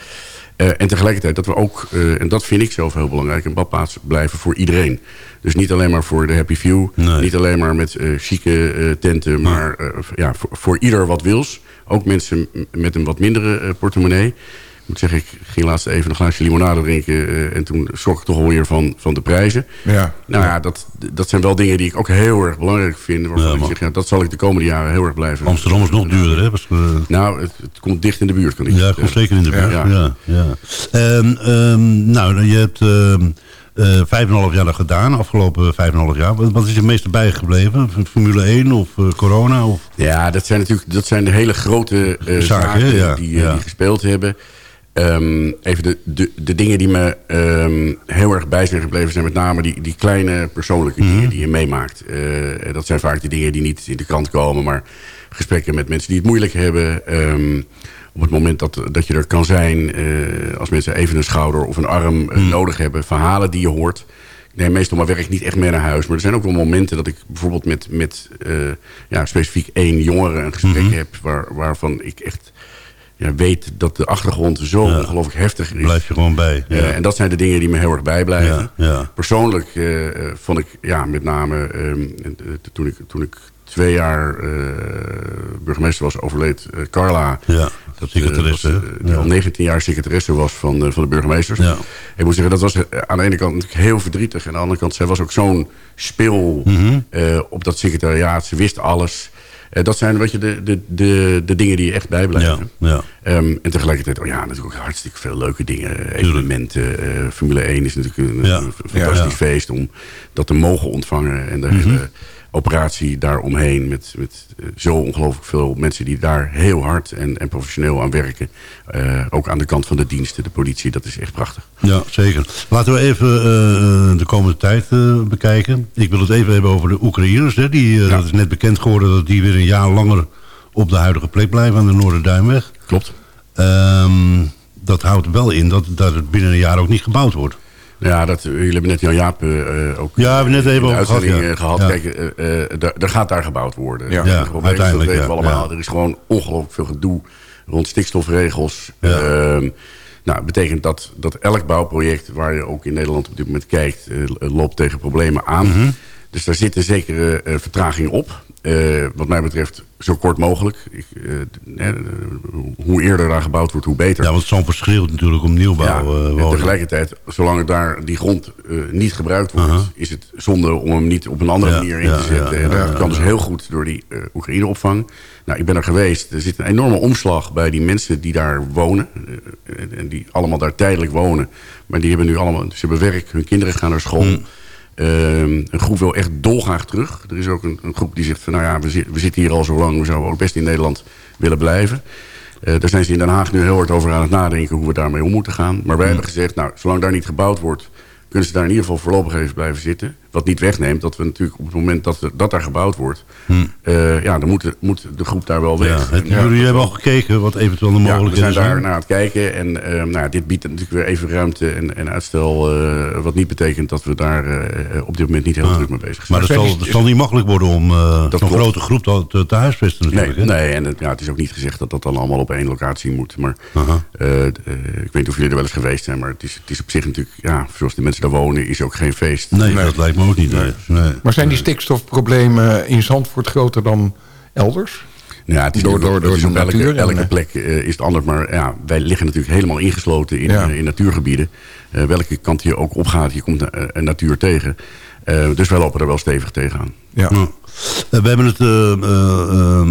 En tegelijkertijd dat we ook, en dat vind ik zelf heel belangrijk... een badplaats blijven voor iedereen. Dus niet alleen maar voor de happy view. Nee. Niet alleen maar met chique tenten. Maar ja, voor, voor ieder wat wils. Ook mensen met een wat mindere portemonnee. Ik moet zeggen, ik ging laatst even een glaasje limonade drinken. eh, en toen schrok ik toch alweer van, van de prijzen. Ja. Nou ja, dat, dat zijn wel dingen die ik ook heel erg belangrijk vind. Waarvan Ja, ik zeg, ja, dat zal ik de komende jaren heel erg blijven. Amsterdam is nog duurder, hè? Was, eh, Nou, het, het komt dicht in de buurt, kan ik ja, komt zeker in de buurt. Ja. Ja. Ehm, nou, je hebt ehm, eh, vijf en een half jaar dat gedaan, afgelopen vijf en een half jaar. Wat, is je het meeste bijgebleven? Formule 1 of eh, corona? Of? Ja, dat zijn natuurlijk dat zijn de hele grote eh, Zaken, zaken, ja, die, ja. die gespeeld hebben. Ehm, even de, de, de dingen die me ehm, heel erg bij zijn gebleven... zijn met name die, die kleine persoonlijke Mhm. dingen die je meemaakt. Eh, dat zijn vaak de dingen die niet in de krant komen... maar gesprekken met mensen die het moeilijk hebben... Ehm, op het moment dat, dat je er kan zijn... eh, als mensen even een schouder of een arm eh, Mhm. nodig hebben... verhalen die je hoort... Ik neem meestal mijn werk niet echt mee naar huis. Maar er zijn ook wel momenten dat ik bijvoorbeeld met, met ja, specifiek één jongere een gesprek Mhm. heb... Waar, waarvan ik echt ja, weet dat de achtergrond zo Ja. ongelooflijk heftig is. Blijf je gewoon bij. Ja. Eh, en dat zijn de dingen die me heel erg bijblijven. Ja, ja. Persoonlijk eh, eh, vond ik ja, met name ehm, en, eh, toen, ik, toen ik twee jaar burgemeester was, overleed Carla. Ja, Dat, secretaresse, die Ja. al 19 jaar secretaresse was van, van de burgemeesters. Ja. Ik moet zeggen, dat was aan de ene kant natuurlijk heel verdrietig. En aan de andere kant, zij was ook zo'n spil Mhm. op dat secretariaat. Ze wist alles. Eh, dat zijn weet je, de, de, de, de dingen die je echt bijblijven. Ja, ja. Ehm, en tegelijkertijd, oh ja, natuurlijk ook hartstikke veel leuke dingen. Evenementen. eh, Formule 1 is natuurlijk een, Ja. fantastisch feest om dat te mogen ontvangen. En de Mhm. hele operatie daaromheen met, met eh, zo ongelooflijk veel mensen die daar heel hard en, en professioneel aan werken. Eh, ook aan de kant van de diensten, de politie, dat is echt prachtig. Ja, zeker. Laten we even eh, de komende tijd bekijken. Ik wil het even hebben over de Oekraïners. Hè. Die, Dat is net bekend geworden dat die weer een jaar langer op de huidige plek blijven aan de Noorderduinweg. Klopt. Ehm, dat houdt wel in dat, dat het binnen een jaar ook niet gebouwd wordt. Ja, dat, jullie hebben net Jan Jaap eh, ook Ja, we hebben net even de uitzending ja. eh, gehad. Ja. Kijk, eh, eh, daar- er gaat daar gebouwd worden. Ja. Ja, uiteindelijk, dat weten we ja, allemaal. ja. Er is gewoon ongelooflijk veel gedoe rond stikstofregels. Ja. Ehm, nou, dat betekent dat, dat elk bouwproject waar je ook in Nederland op dit moment kijkt... eh, loopt tegen problemen aan. Mhm. Dus daar zit een zekere eh, vertraging op. Eh, wat mij betreft zo kort mogelijk. Ik, eh, eh, hoe eerder daar gebouwd wordt, hoe beter. Ja, want zo'n verschreeuwt natuurlijk om nieuwbouw. Ja, en woningen. tegelijkertijd, zolang daar die grond niet gebruikt wordt... Is het zonde om hem niet op een andere Ja, manier in ja, te zetten. ja, en dat kan dus heel goed door die Oekraïne-opvang. Nou, ik ben er geweest. Er zit een enorme omslag bij die mensen die daar wonen. en- en die allemaal daar tijdelijk wonen. Maar die hebben nu allemaal... Ze hebben werk, hun kinderen gaan naar school... Mm. Ehm, een groep wil echt dolgraag terug. Er is ook een, een groep die zegt van... nou ja, we, zi- we zitten hier al zo lang... we zouden ook best in Nederland willen blijven. Eh, daar zijn ze in Den Haag nu heel hard over aan het nadenken... hoe we daarmee om moeten gaan. Maar wij hebben gezegd, nou, zolang daar niet gebouwd wordt... kunnen ze daar in ieder geval voorlopig even blijven zitten. Wat niet wegneemt dat we natuurlijk op het moment dat, dat daar gebouwd wordt... Hm. eh, ja, dan moet, moet de groep daar wel weg. Ja, het- En, jullie hebben al gekeken wat eventueel de ja, we mogelijkheden zijn daar zijn. naar aan het kijken. En eh, nou, ja, dit biedt natuurlijk weer even ruimte en, en uitstel. eh, wat niet betekent dat we daar eh, op dit moment niet heel druk mee bezig zijn. Maar het zal, het zal niet makkelijk worden om eh zo'n klopt. grote groep te, te, te huisvesten Nee, natuurlijk. hè? nee en het, ja, het is ook niet gezegd dat dat dan allemaal op één locatie moet. Maar ik weet niet of jullie er wel eens geweest zijn, maar het is, het is op zich natuurlijk, ja, zoals de mensen daar wonen, is ook geen feest. Nee, dat lijkt me ook niet. Nee. Nee. Maar zijn die stikstofproblemen in Zandvoort groter dan elders? Ja, het is Door- door, door- op elke, elke eh, plek eh, is het anders. Maar ja, wij liggen natuurlijk helemaal ingesloten in, Ja. eh, in natuurgebieden. Eh, welke kant je ook opgaat, je komt een natuur tegen. Eh, dus wij lopen er wel stevig tegenaan. Ja. Ja. We hebben het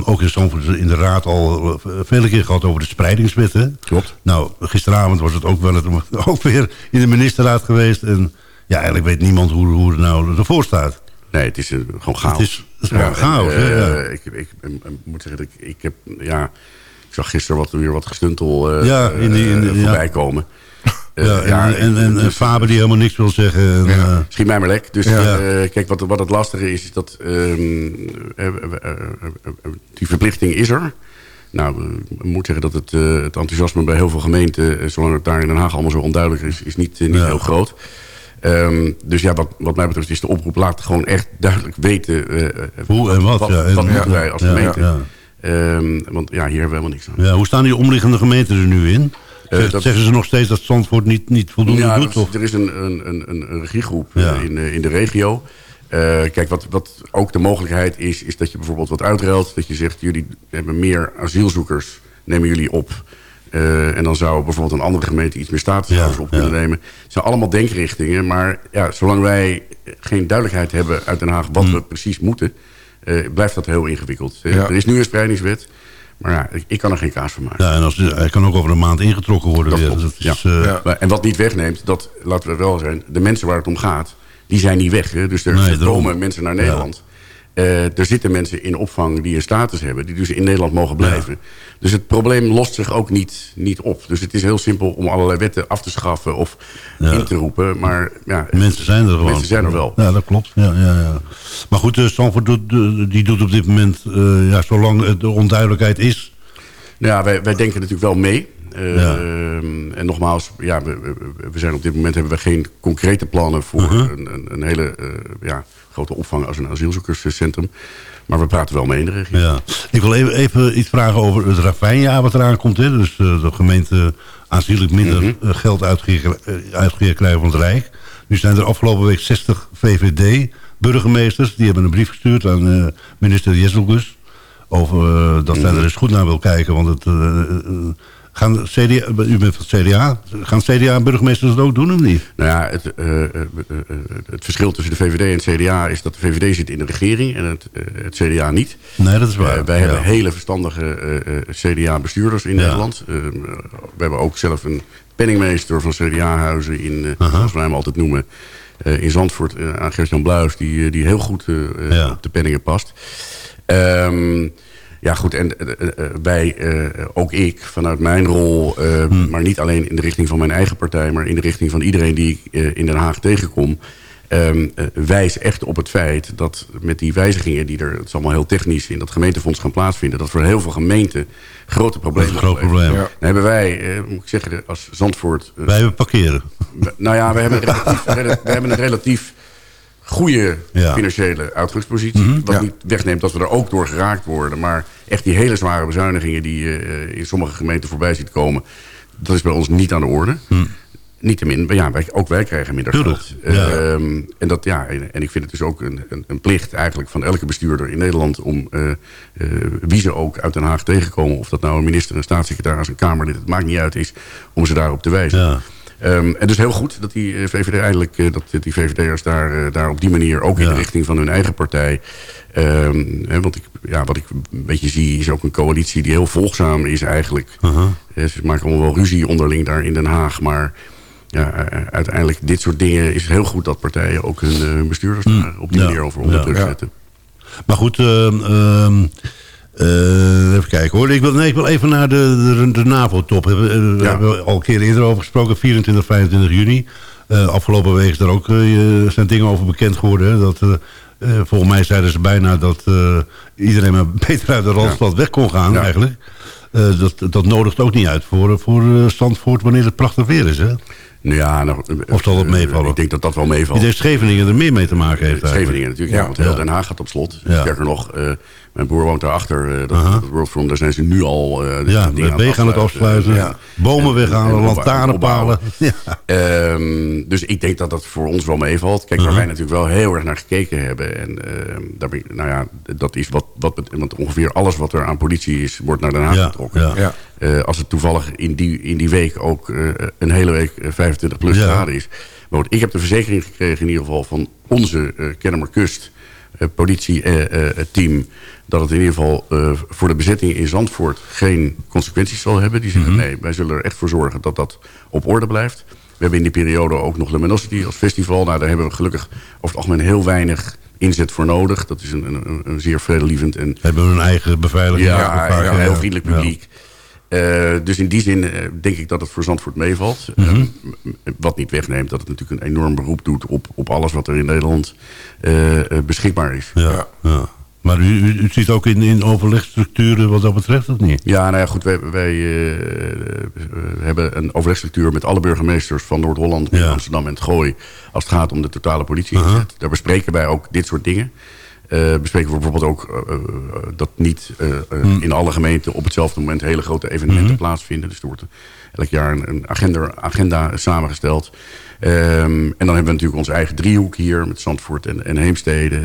ook in Zandvoort in de raad al vele keer gehad over de spreidingswet. Hè? Klopt. Nou, gisteravond was het ook, wel het, ook weer in de ministerraad geweest. En ja, eigenlijk weet niemand hoe, hoe het nou ervoor staat. Nee, het is eh, gewoon chaos. Het is, het is gewoon chaos. en, ja. eh, ik, ik, moet zeggen, ik, ik heb, ja, ik zag gisteren wat, weer wat gestuntel eh, Ja, in die- in voorbij komen. Ja, en, en, en, en Faber die helemaal niks wil zeggen. En, Schiet mij maar lek. Dus Ja. kijk, wat, wat het lastige is, is dat ehm, eh, eh, eh, eh, die verplichting is er. Nou, ik moet zeggen dat het, het enthousiasme bij heel veel gemeenten, zolang het daar in Den Haag allemaal zo onduidelijk is, is niet, niet heel groot. Ehm, dus ja, wat, wat mij betreft is de oproep, laat gewoon echt duidelijk weten eh, eh, Hoe en wat, Wat, ja, en- wat moeten wij als gemeente. Ehm, want ja, hier hebben we helemaal niks aan. ja, hoe staan die omliggende gemeenten er nu in? Eh, dat- Zeggen ze nog steeds dat Zandvoort niet, niet voldoende Ja, doet? Of? er is een, een, een, een- regiegroep Ja. in, in de regio. Kijk, wat, wat ook de mogelijkheid is, is dat je bijvoorbeeld wat uitruilt. Dat je zegt, jullie hebben meer asielzoekers, nemen jullie op. Eh, en dan zou bijvoorbeeld een andere gemeente iets meer statushouders Ja, op kunnen ja. nemen. Het zijn allemaal denkrichtingen. Maar ja, zolang wij geen duidelijkheid hebben uit Den Haag wat Hmm. we precies moeten... eh, blijft dat heel ingewikkeld. Eh, Ja. Er is nu een spreidingswet. Maar ja, ik, ik kan er geen kaas van maken. Ja, en als, hij kan ook over een maand ingetrokken worden. Dat weer. klopt, Dat is, ja. eh, Ja. Maar- En wat niet wegneemt, dat laten we wel zijn... de mensen waar het om gaat, die zijn niet weg. Hè? Dus er Nee, daarom. komen mensen naar Nederland. Eh, er zitten mensen in opvang die een status hebben... die dus in Nederland mogen blijven. Dus het probleem lost zich ook niet, niet op. Dus het is heel simpel om allerlei wetten af te schaffen... of Ja. in te roepen. Maar ja, Mensen zijn er gewoon. Mensen zijn er wel. Ja, dat klopt. Ja, ja, ja. Maar goed, uh, Stanford doet, eh, die doet op dit moment, eh, ja, zolang de onduidelijkheid is... Ja, wij, wij denken natuurlijk wel mee. Eh, Ja. En nogmaals, ja, we, we- zijn op dit moment hebben we geen concrete plannen voor Mhm. een, een, een hele eh, ja, grote opvang als een asielzoekerscentrum. Maar we praten wel mee in de regio. Ja. Ik wil even, even iets vragen over het ravijnjaar wat eraan komt. Hè? Dus eh, de gemeente aanzienlijk minder Mhm. eh, geld uitgegeven, eh, krijgen van het Rijk. Nu zijn er afgelopen week 60 VVD-burgemeesters... die hebben een brief gestuurd aan minister Jezelgus... over dat Mhm. zij er eens goed naar wil kijken. Want het, gaan CDA, u bent van het CDA. Gaan CDA-burgemeesters dat ook doen of niet? Nou ja, het, eh, eh, eh, het verschil tussen de VVD en het CDA is dat de VVD zit in de regering en het, het CDA niet. Nee, dat is waar. Wij Ja. hebben hele verstandige CDA-bestuurders in Ja. Nederland. We hebben ook zelf een penningmeester van CDA-huizen in, zoals wij hem altijd noemen, in Zandvoort, aan Gert-Jan Bluis, die, die heel goed Ja. op de penningen past. Ehm, ja, goed, en eh, eh, eh, wij, eh, ook ik, vanuit mijn rol, eh, Hmm. maar niet alleen in de richting van mijn eigen partij, maar in de richting van iedereen die ik eh, in Den Haag tegenkom, ehm, eh, wijs echt op het feit dat met die wijzigingen die er, het is allemaal heel technisch, in dat gemeentefonds gaan plaatsvinden, dat voor heel veel gemeenten grote problemen Dat is een groot probleem. Dan hebben wij, eh, moet ik zeggen, als Zandvoort... Wij hebben parkeren. Nou ja, we hebben een relatief, we hebben een relatief goede Ja. financiële uitgangspositie. Mhm. Wat Ja. niet wegneemt dat we er ook door geraakt worden. Maar echt die hele zware bezuinigingen die je eh, in sommige gemeenten voorbij ziet komen... dat is bij ons niet aan de orde. Niettemin, maar ja, wij, ook wij krijgen minder geld. ja. Ehm, en, dat, ja, en, en ik vind het dus ook een, een, een plicht eigenlijk van elke bestuurder in Nederland... om eh, eh, wie ze ook uit Den Haag tegenkomen... of dat nou een minister, een staatssecretaris, een Kamerlid... het maakt niet uit is, om ze daarop te wijzen. Ehm, en dus heel goed dat die eh, VVD eindelijk, eh, dat die VVD'ers daar, eh, daar op die manier ook in de richting van hun eigen partij. ehm, hè, want ik, ja, wat ik een beetje zie is ook een coalitie die heel volgzaam is eigenlijk. Aha. Eh, ze maken allemaal wel ruzie onderling daar in Den Haag, maar ja, uiteindelijk dit soort dingen is het heel goed dat partijen ook hun, bestuurders daar op die Ja. manier over onder druk Ja. zetten. Maar goed, ehm, eh, even kijken hoor. Ik wil, nee, ik wil even naar de, de, de NAVO-top. We, we Ja. hebben al een keer eerder over gesproken, 24, 25 juni. Eh, afgelopen week is er ook, eh, zijn dingen over bekend geworden. Hè, dat, eh, eh, volgens mij zeiden ze bijna dat eh, iedereen maar beter uit de Randstad weg kon gaan eigenlijk. Eh, dat, dat nodigt ook niet uit voor, voor eh, Zandvoort wanneer het prachtig weer is. Hè? Nou ja, nou, Of zal het meevallen? Ik denk dat dat wel meevalt. Ik denk Scheveningen er meer mee te maken heeft Scheveningen eigenlijk. natuurlijk, ja, want heel Den Haag gaat op slot. Ja. Sterker nog, eh, mijn broer woont daarachter. eh dat, dat World Forum, daar zijn ze nu al... eh, de Ja, de wegen aan het afsluiten. Ja. Bomen weghalen, en- en lantaarnpalen. Ja. Ehm, dus ik denk dat dat voor ons wel meevalt. Kijk, waar Uh-huh. wij natuurlijk wel heel erg naar gekeken hebben. En ehm, daar ben ik, nou ja, dat is wat, want ongeveer alles wat er aan politie is, wordt naar Den Haag Ja, getrokken. ja. Eh, als het toevallig in die, in die week ook eh, een hele week eh, 25 plus Ja. graden is. Maar goed, ik heb de verzekering gekregen in ieder geval van onze uh, Kennemerkust uh, politie-team... dat het in ieder geval uh, voor de bezetting in Zandvoort geen consequenties zal hebben. Die zeggen, Mhm. nee, wij zullen er echt voor zorgen dat dat op orde blijft. We hebben in die periode ook nog Luminosity als festival. Nou, daar hebben we gelukkig over het algemeen heel weinig inzet voor nodig. Dat is een, een, een zeer vredelievend en... Hebben hun eigen beveiliging. Ja, ja, ja. een heel vriendelijk Ja. Uh, dus in die zin uh, denk ik dat het voor Zandvoort meevalt. Mhm. Uh, wat niet wegneemt dat het natuurlijk een enorm beroep doet... op, op alles wat er in Nederland beschikbaar is. Ja, ja. Maar u, u, ook in, in overlegstructuren wat dat betreft, of niet? Ja, nou ja, goed. Wij, wij hebben een overlegstructuur met alle burgemeesters van Noord-Holland, ja. Amsterdam en het Gooi. Als het gaat om de totale politie. Uh -huh. Daar bespreken wij ook dit soort dingen. Uh, bespreken we bijvoorbeeld ook uh, dat niet hmm. in alle gemeenten op hetzelfde moment hele grote evenementen hmm. plaatsvinden. Dus er wordt elk jaar een, een agenda, agenda samengesteld. Um, en dan hebben we natuurlijk onze eigen driehoek hier met Zandvoort en, en Heemstede,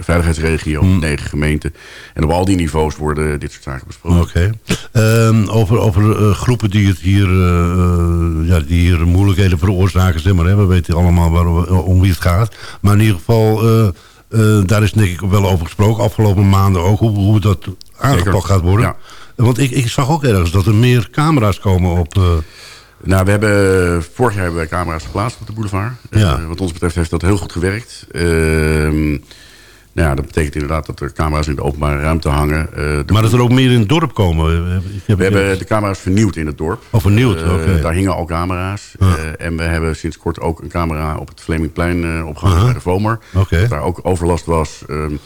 veiligheidsregio, hmm. negen gemeenten. En op al die niveaus worden dit soort zaken besproken. Oké. Okay. Um, over over groepen die het hier, ja, die hier moeilijkheden veroorzaken, zeg maar. Hè. We weten allemaal waarom, om wie het gaat. Maar in ieder geval... Uh, daar is denk ik wel over gesproken. Afgelopen maanden ook. Hoe, hoe dat aangepakt gaat worden. Ja. Want ik, ik zag ook ergens dat er meer camera's komen op... Uh... Nou, we hebben, vorig jaar hebben wij camera's geplaatst op de boulevard. Ja. Uh, wat ons betreft heeft dat heel goed gewerkt. Ehm, nou ja, dat betekent inderdaad dat er camera's in de openbare ruimte hangen. Uh, maar dat er ook meer in het dorp komen? We hebben de camera's vernieuwd in het dorp. Oh, vernieuwd, uh, okay. Daar hingen al camera's. Uh. en we hebben sinds kort ook een camera op het Flemingplein opgehangen -huh. bij de Vomer. Okay. Dat daar ook overlast was. Um,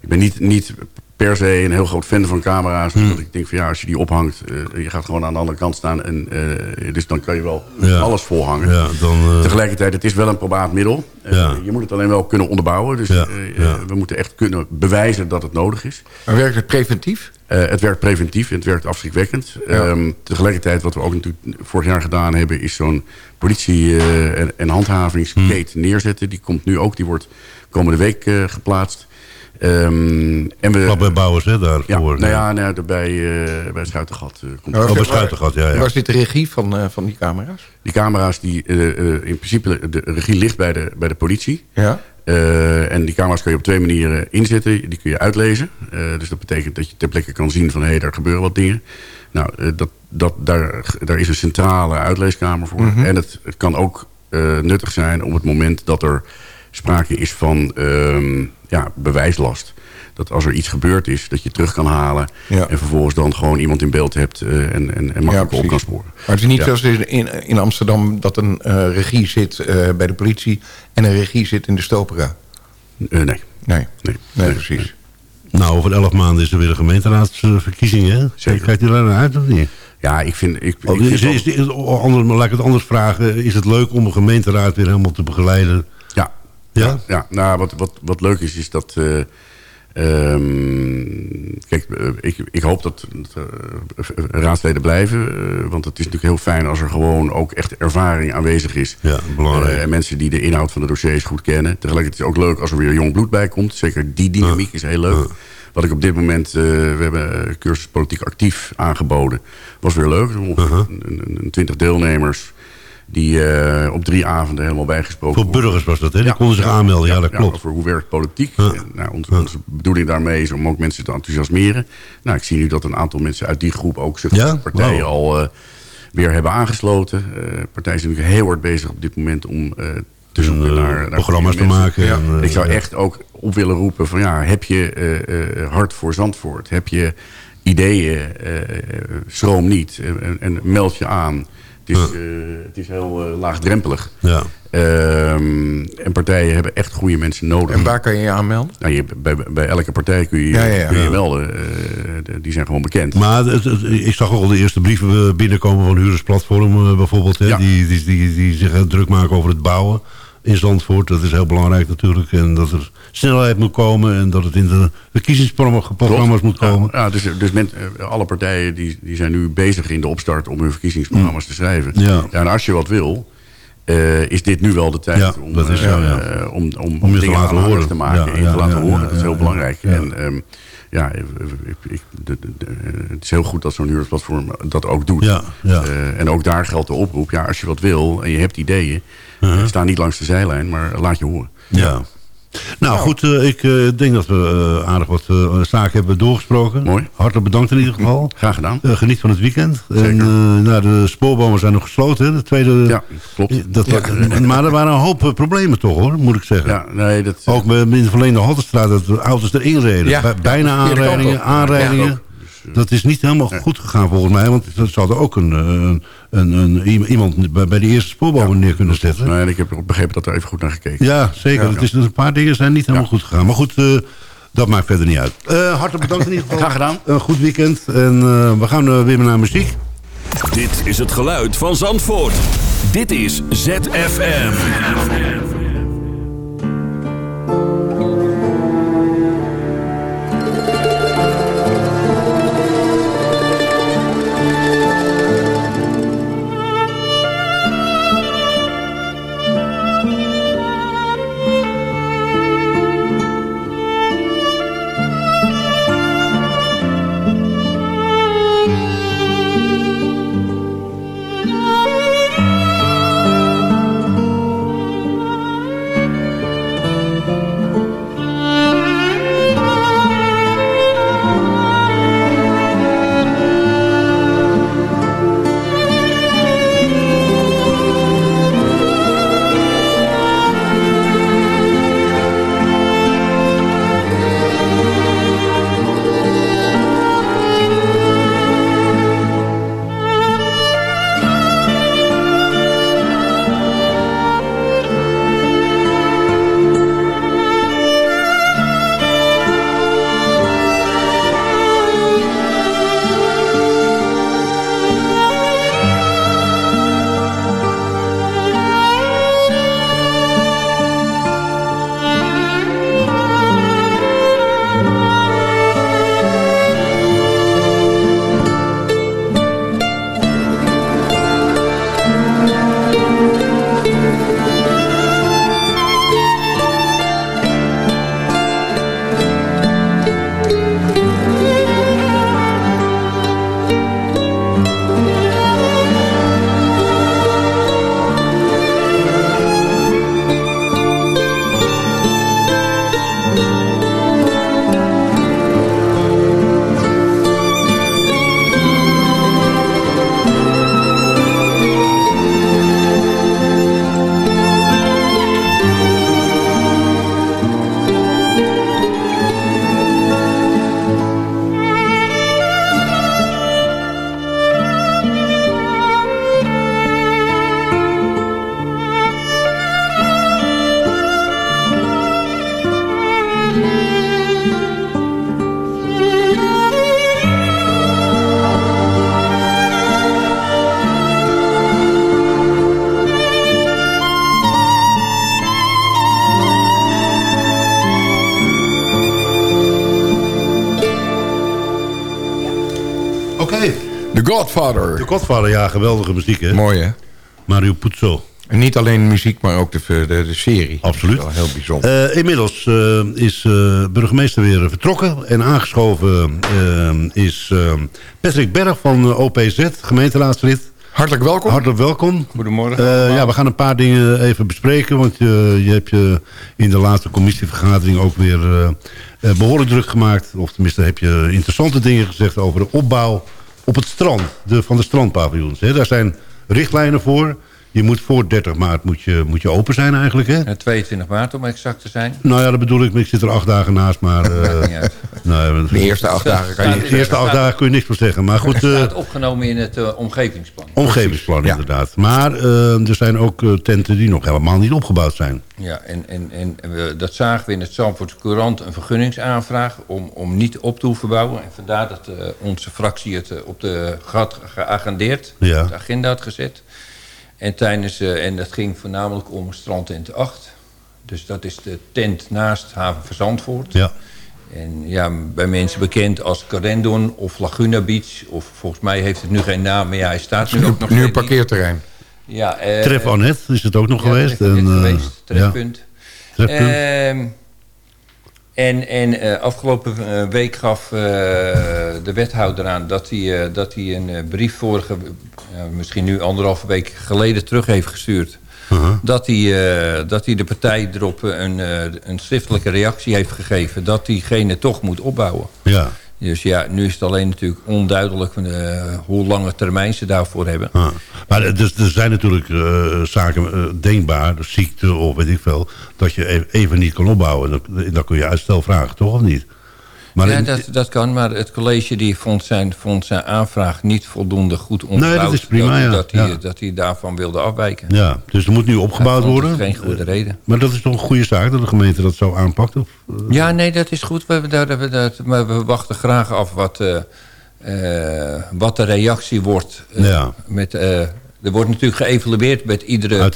ik ben niet, niet per se een heel groot fan van camera's. Hmm. Dus ik denk van ja, als je die ophangt, uh, je gaat gewoon aan de andere kant staan. En, uh, dus dan kan je wel ja. alles volhangen. Ja, dan, uh... Tegelijkertijd, het is wel een probaat middel. Ja. je moet het alleen wel kunnen onderbouwen. Dus we moeten echt kunnen bewijzen dat het nodig is. Maar werkt het preventief? het werkt preventief en het werkt afschrikwekkend. Um, tegelijkertijd, wat we ook natuurlijk vorig jaar gedaan hebben... is zo'n politie- en, en handhavingskate Hmm. neerzetten. Die komt nu ook, die wordt komende week geplaatst. Um, en we, Klap bij Bouwers, hè, daarvoor. Ja, nou ja, nou, bij, uh, bij Schuitengat. Uh, komt oh, bij Schuitengat, ja, ja. Waar zit de regie van, uh, van die camera's? Die camera's, die, in principe, de regie ligt bij de, bij de politie. Ja. en die camera's kun je op twee manieren inzetten. Die kun je uitlezen. dus dat betekent dat je ter plekke kan zien van... hé, hey, daar gebeuren wat dingen. Nou, dat, dat, daar, daar is een centrale uitleeskamer voor. Mm -hmm. En het, het kan ook nuttig zijn op het moment dat er sprake is van um, ja, bewijslast. Dat als er iets gebeurd is, dat je terug kan halen... Ja. en vervolgens dan gewoon iemand in beeld hebt uh, en, en, en makkelijk ja, op kan sporen. Maar het is niet ja. zoals in, in Amsterdam dat een uh, regie zit uh, bij de politie... en een regie zit in de stopera? nee. Nee. Nee, nee, nee precies. Nee. Nou, over elf maanden is er weer een gemeenteraadsverkiezing, hè? Zeker. Kijkt u daar naar uit of niet? Ja, ik vind... Ik, oh, ik vind is, is, is, is, anders, laat ik het anders vragen. Is het leuk om een gemeenteraad weer helemaal te begeleiden? Ja, ja? nou, wat, wat, wat leuk is, is dat... Uh, um, kijk, uh, ik, ik hoop dat uh, raadsleden blijven. want het is natuurlijk heel fijn als er gewoon ook echt ervaring aanwezig is. Ja, belangrijk. en mensen die de inhoud van de dossiers goed kennen. Tegelijkertijd is het ook leuk als er weer jong bloed bij komt. Zeker die dynamiek is heel leuk. Wat ik op dit moment, we hebben cursus politiek actief aangeboden. Was weer leuk. -huh. Een twintig deelnemers die uh, op drie avonden helemaal bijgesproken Voor burgers was dat, hè? Die ja, konden zich ja, aanmelden, ja, dat klopt. over hoe werkt politiek. En, nou, onze, onze, bedoeling daarmee is om ook mensen te enthousiasmeren. Nou, ik zie nu dat een aantal mensen uit die groep ook zich partijen wow. al uh, weer hebben aangesloten. Uh, partijen zijn natuurlijk heel hard bezig op dit moment om te zoeken naar, naar programma's te maken. En, ik zou echt ook op willen roepen van ja, heb je hart voor Zandvoort? Heb je ideeën? schroom niet en, en meld je aan. Het is, uh, het is heel uh, laagdrempelig. Ja. Ehm, en partijen hebben echt goede mensen nodig. En waar kan je je aanmelden? Nou, je, bij, bij elke partij kun je Ja, ja, ja. kun je melden. Eh, die zijn gewoon bekend. Maar het- het- ik zag ook al de eerste brieven eh, binnenkomen van Huurdersplatform eh, bijvoorbeeld. Hè, Ja. die, die, die, die zich eh, druk maken over het bouwen in Zandvoort. Dat is heel belangrijk natuurlijk. En dat er snelheid moet komen. En dat het in de verkiezingsprogramma's moet komen. Ja, dus, dus men, eh, alle partijen die, die zijn nu bezig in de opstart om hun verkiezingsprogramma's te schrijven. Ja. en als je wat wil, eh, is dit nu wel de tijd Ja, om, dat is eh, om, om, Om je te dingen laten horen. te maken Ja, en te laten horen. dat is heel belangrijk. En ehm, ja, ik, ik, de, de, de- het is heel goed dat zo'n huurdersplatform dat ook doet. Ja, ja. En ook daar geldt de oproep. Ja, als je wat wil en je hebt ideeën, Uh-huh. eh, sta niet langs de zijlijn, maar laat je horen. Ja. Nou goed, eh, ik eh, denk dat we eh, aardig wat eh, zaken hebben doorgesproken. Mooi. Hartelijk bedankt in ieder geval. Graag gedaan. Geniet van het weekend. Zeker. En, eh, nou, de spoorbomen zijn nog gesloten. Hè? De tweede, Ja, klopt. Dat, dat- Maar er waren een hoop problemen toch hoor, moet ik zeggen. Ja, nee, dat, Ook met in de verleende dat de auto's erin reden. Ja, Bij- Bijna aanrijdingen, aanrijdingen. Dat is niet helemaal goed gegaan volgens mij. Want ze hadden ook een, eh, een, een, iemand bij de eerste spoorbomen neer kunnen zetten. nee, ik heb begrepen dat er even goed naar gekeken is. Ja, zeker. Het is, een paar dingen zijn niet helemaal goed gegaan. Maar goed, eh, dat maakt verder niet uit. Eh, hartelijk bedankt in ieder geval. Graag gedaan. Een goed weekend. En eh, we gaan weer naar muziek. Dit is het geluid van Zandvoort. Dit is ZFM. Godfather. De Godfather, ja, geweldige muziek hè. Mooi hè? Mario Puzo. En niet alleen muziek, maar ook de, de, de serie. Absoluut. Dat is wel heel bijzonder. Eh, inmiddels eh, is eh, burgemeester weer vertrokken. En aangeschoven is Patrick Berg van OPZ, gemeenteraadslid. Hartelijk welkom. Hartelijk welkom. Goedemorgen. Ja, we gaan een paar dingen even bespreken. Want je, je hebt je in de laatste commissievergadering ook weer eh, eh, behoorlijk druk gemaakt. Of tenminste heb je interessante dingen gezegd over de opbouw op het strand. De, van de strandpaviljoens. Daar zijn richtlijnen voor. Je moet voor 30 maart moet je, moet je open zijn eigenlijk, hè? Eh, 22 maart om exact te zijn. Nou ja, dat bedoel ik. Ik zit er acht dagen naast, maar... eh, nee, De eerste acht dagen kan je... De eerste acht dagen kun je niks van zeggen. Maar goed, Het eh, staat opgenomen in het eh, omgevingsplan. omgevingsplan inderdaad. Maar er zijn ook tenten die nog helemaal niet opgebouwd zijn. Ja, en, en, en we, dat zagen we in het Zandvoortse Courant een vergunningsaanvraag om, om niet op te hoeven bouwen. En vandaar dat eh, onze fractie het op de gat geagendeerd, Ja. op de agenda had gezet. En, tijdens, eh, en dat ging voornamelijk om strandtent 8. Dus dat is de tent naast Haven van Zandvoort. Ja. En ja, bij mensen bekend als Carendon of Laguna Beach. Of volgens mij heeft het nu geen naam, maar ja, hij staat nu ook nog Nu een parkeerterrein. Ja, eh, Tref Annette is het ook nog ja, geweest. Tref Annette en, eh, geweest, trefpunt. Ja, trefpunt. Ehm, en en eh, afgelopen eh, week gaf eh, de wethouder aan dat hij, dat hij een brief vorige, misschien nu anderhalve week geleden terug heeft gestuurd. Uh-huh. Dat, hij, dat hij de partij erop een, een schriftelijke reactie heeft gegeven. Dat diegene toch moet opbouwen. ja. Dus ja, nu is het alleen natuurlijk onduidelijk eh, hoe lange termijn ze daarvoor hebben. Ah. Maar er, dus er zijn natuurlijk eh, zaken eh, denkbaar, de ziekte of weet ik veel... dat je e- even niet kan opbouwen. Dan, dan kun je uitstel vragen, toch of niet? Maar ja, in- dat, dat kan, maar het college die vond, zijn, vond zijn aanvraag niet voldoende goed onderbouwd. dat is prima, dat, ja. dat, hij, Ja. dat hij daarvan wilde afwijken. ja, dus er moet nu opgebouwd Hij vond het worden. geen goede reden. Maar dat is toch een goede zaak dat de gemeente dat zo aanpakt? Of, eh? Ja, nee, dat is goed. We, we, dat- maar we wachten graag af wat, eh, eh, wat de reactie wordt. eh, Ja. met, eh, er wordt natuurlijk geëvalueerd met iedere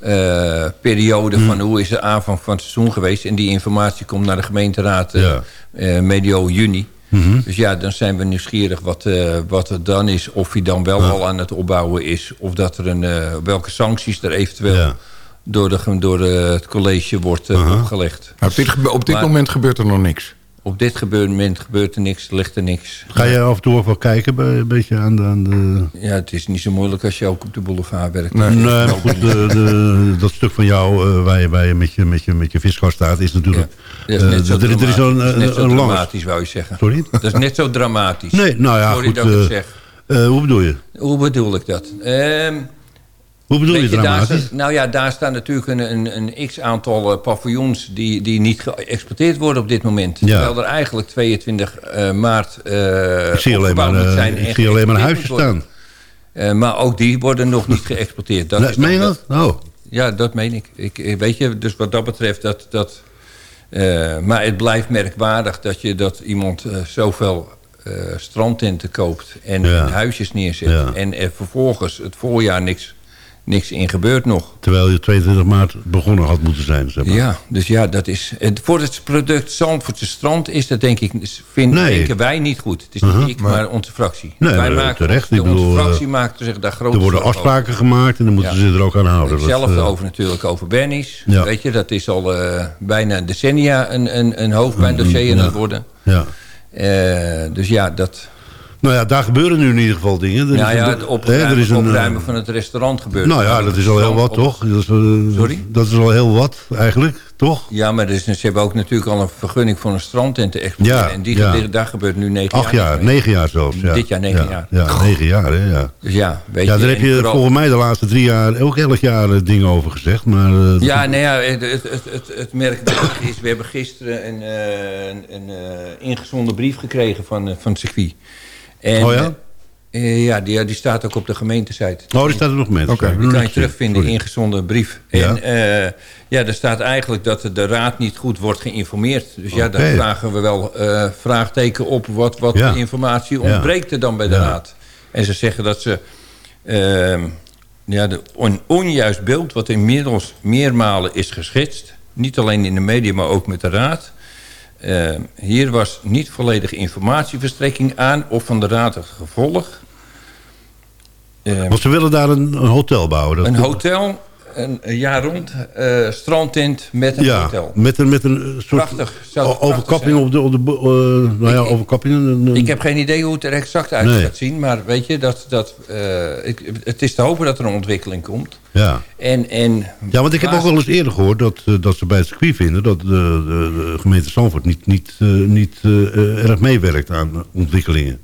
eh, periode Mm. van hoe is de aanvang van het seizoen geweest. En die informatie komt naar de gemeenteraad eh, Ja. Eh, medio juni. Mhm. Dus ja, dan zijn we nieuwsgierig wat, eh, wat het dan is. Of hij dan wel al aan het opbouwen is. Of dat er een, eh, welke sancties er eventueel Ja. door, de, door de, het college wordt opgelegd. Maar op dit, op dit Maar- moment gebeurt er nog niks. Op dit gebe- moment gebeurt er niks, ligt er niks. Ga je af en toe ook wel kijken bij, een beetje aan de... Aan de... Ja, het is niet zo moeilijk als je ook op de boulevard werkt. Nee, maar goed, de, de- dat stuk van jou eh, waar je, waar je met je, met je, met je visgas staat... is natuurlijk... Dat is net eh, zo er- er is dat net zo een dramatisch, wou je zeggen. Sorry? Dat is net zo dramatisch. Nee, nou ja, Sorry goed. dat ik eh, zeg. eh, hoe bedoel je? Hoe bedoel ik dat? Ehm, Hoe bedoel je weet daar dramatisch? staan- nou ja, daar staan natuurlijk een, een, een x-aantal eh, paviljoens... Die, die niet geëxporteerd worden op dit moment. Ja. Terwijl er eigenlijk 22 eh, maart eh Ik zie alleen maar, zijn ik zie alleen maar worden. Eh, maar ook die worden nog niet geëxporteerd. Dat Nee, is meen je dat? Oh. Ja, dat meen ik. ik. Weet je, dus wat dat betreft... Dat, dat, maar het blijft merkwaardig dat, je, dat iemand zoveel strandtenten koopt... en Ja. huisjes neerzet... Ja. en er vervolgens het voorjaar niks, niks in gebeurt nog. Terwijl je 22 maart begonnen had moeten zijn. Zeg maar. Ja, dus ja, dat is... Voor het product Zandvoortse strand is dat denk ik... Vind, Nee. wij niet goed. Het is niet Uh-huh. ik, maar, onze fractie. Nee, wij maken, terecht. de- Ik bedoel, onze fractie maakt zich daar grote Er worden over. afspraken gemaakt en dan moeten Ja. ze er ook aan houden. Hetzelfde eh, over natuurlijk over Bernies. Ja. Weet je, dat is al eh, bijna decennia een, een, een hoofdpijndossier aan Ja. het worden. Ja. Eh, dus ja, dat... Nou ja, daar gebeuren nu in ieder geval dingen. Er is ja, een- het hè, opruimen, er is een, opruimen eh, van het restaurant gebeurt. Nou ja, dat is al heel wat, toch? Dat is, eh, Sorry? Dat is al heel wat, eigenlijk, toch? Ja, maar is, ze hebben ook natuurlijk al een vergunning voor een strandtent te exporteren. Ja, en die, ja. die- daar gebeurt nu negen Acht jaar. jaar, niks mee. negen jaar zelfs. Ja. Dit jaar negen ja, jaar. Ja, negen jaar, hè, ja. Dus ja, weet Ja, je... daar heb je vooral- volgens mij de laatste drie jaar ook elk jaar eh, dingen over gezegd. Maar, Ja, nou ja, het, het, het, merkwaardige is... We hebben gisteren een, een, een ingezonden brief gekregen van, van het circuit. En, Oh ja? eh, ja, die, die staat ook op de gemeentesite. Oh, die staat er nog met. Oké, die kan je terugvinden, Sorry. ingezonden brief. Ja. En eh, ja, er staat eigenlijk dat de raad niet goed wordt geïnformeerd. Dus ja, Oké. vragen we wel eh vraagteken op... wat, wat Ja. informatie ontbreekt er dan bij de Ja. raad. En ze zeggen dat ze... ehm, ja, de, een onjuist beeld wat inmiddels meermalen is geschetst... niet alleen in de media, maar ook met de raad... Ehm, hier was niet volledige informatieverstrekking aan... of van de raad het gevolg... Ehm, Want ze willen daar een, een hotel bouwen. Dat een hotel, een, jaar rond, eh strandtent met een ja, hotel. met een, met een soort Prachtig, het o- overkapping op de... Op de eh, nou ja, overkapping. een- Ik heb geen idee hoe het er exact uit Nee. gaat zien. Maar weet je, dat, dat, eh, ik, het is te hopen dat er een ontwikkeling komt. Ja. En, en, Ja, want ik heb ook wel eens eerder gehoord dat, eh, dat ze bij het circuit vinden... dat de, de, de gemeente Zandvoort niet, niet, eh, niet eh, eh, erg meewerkt aan ontwikkelingen.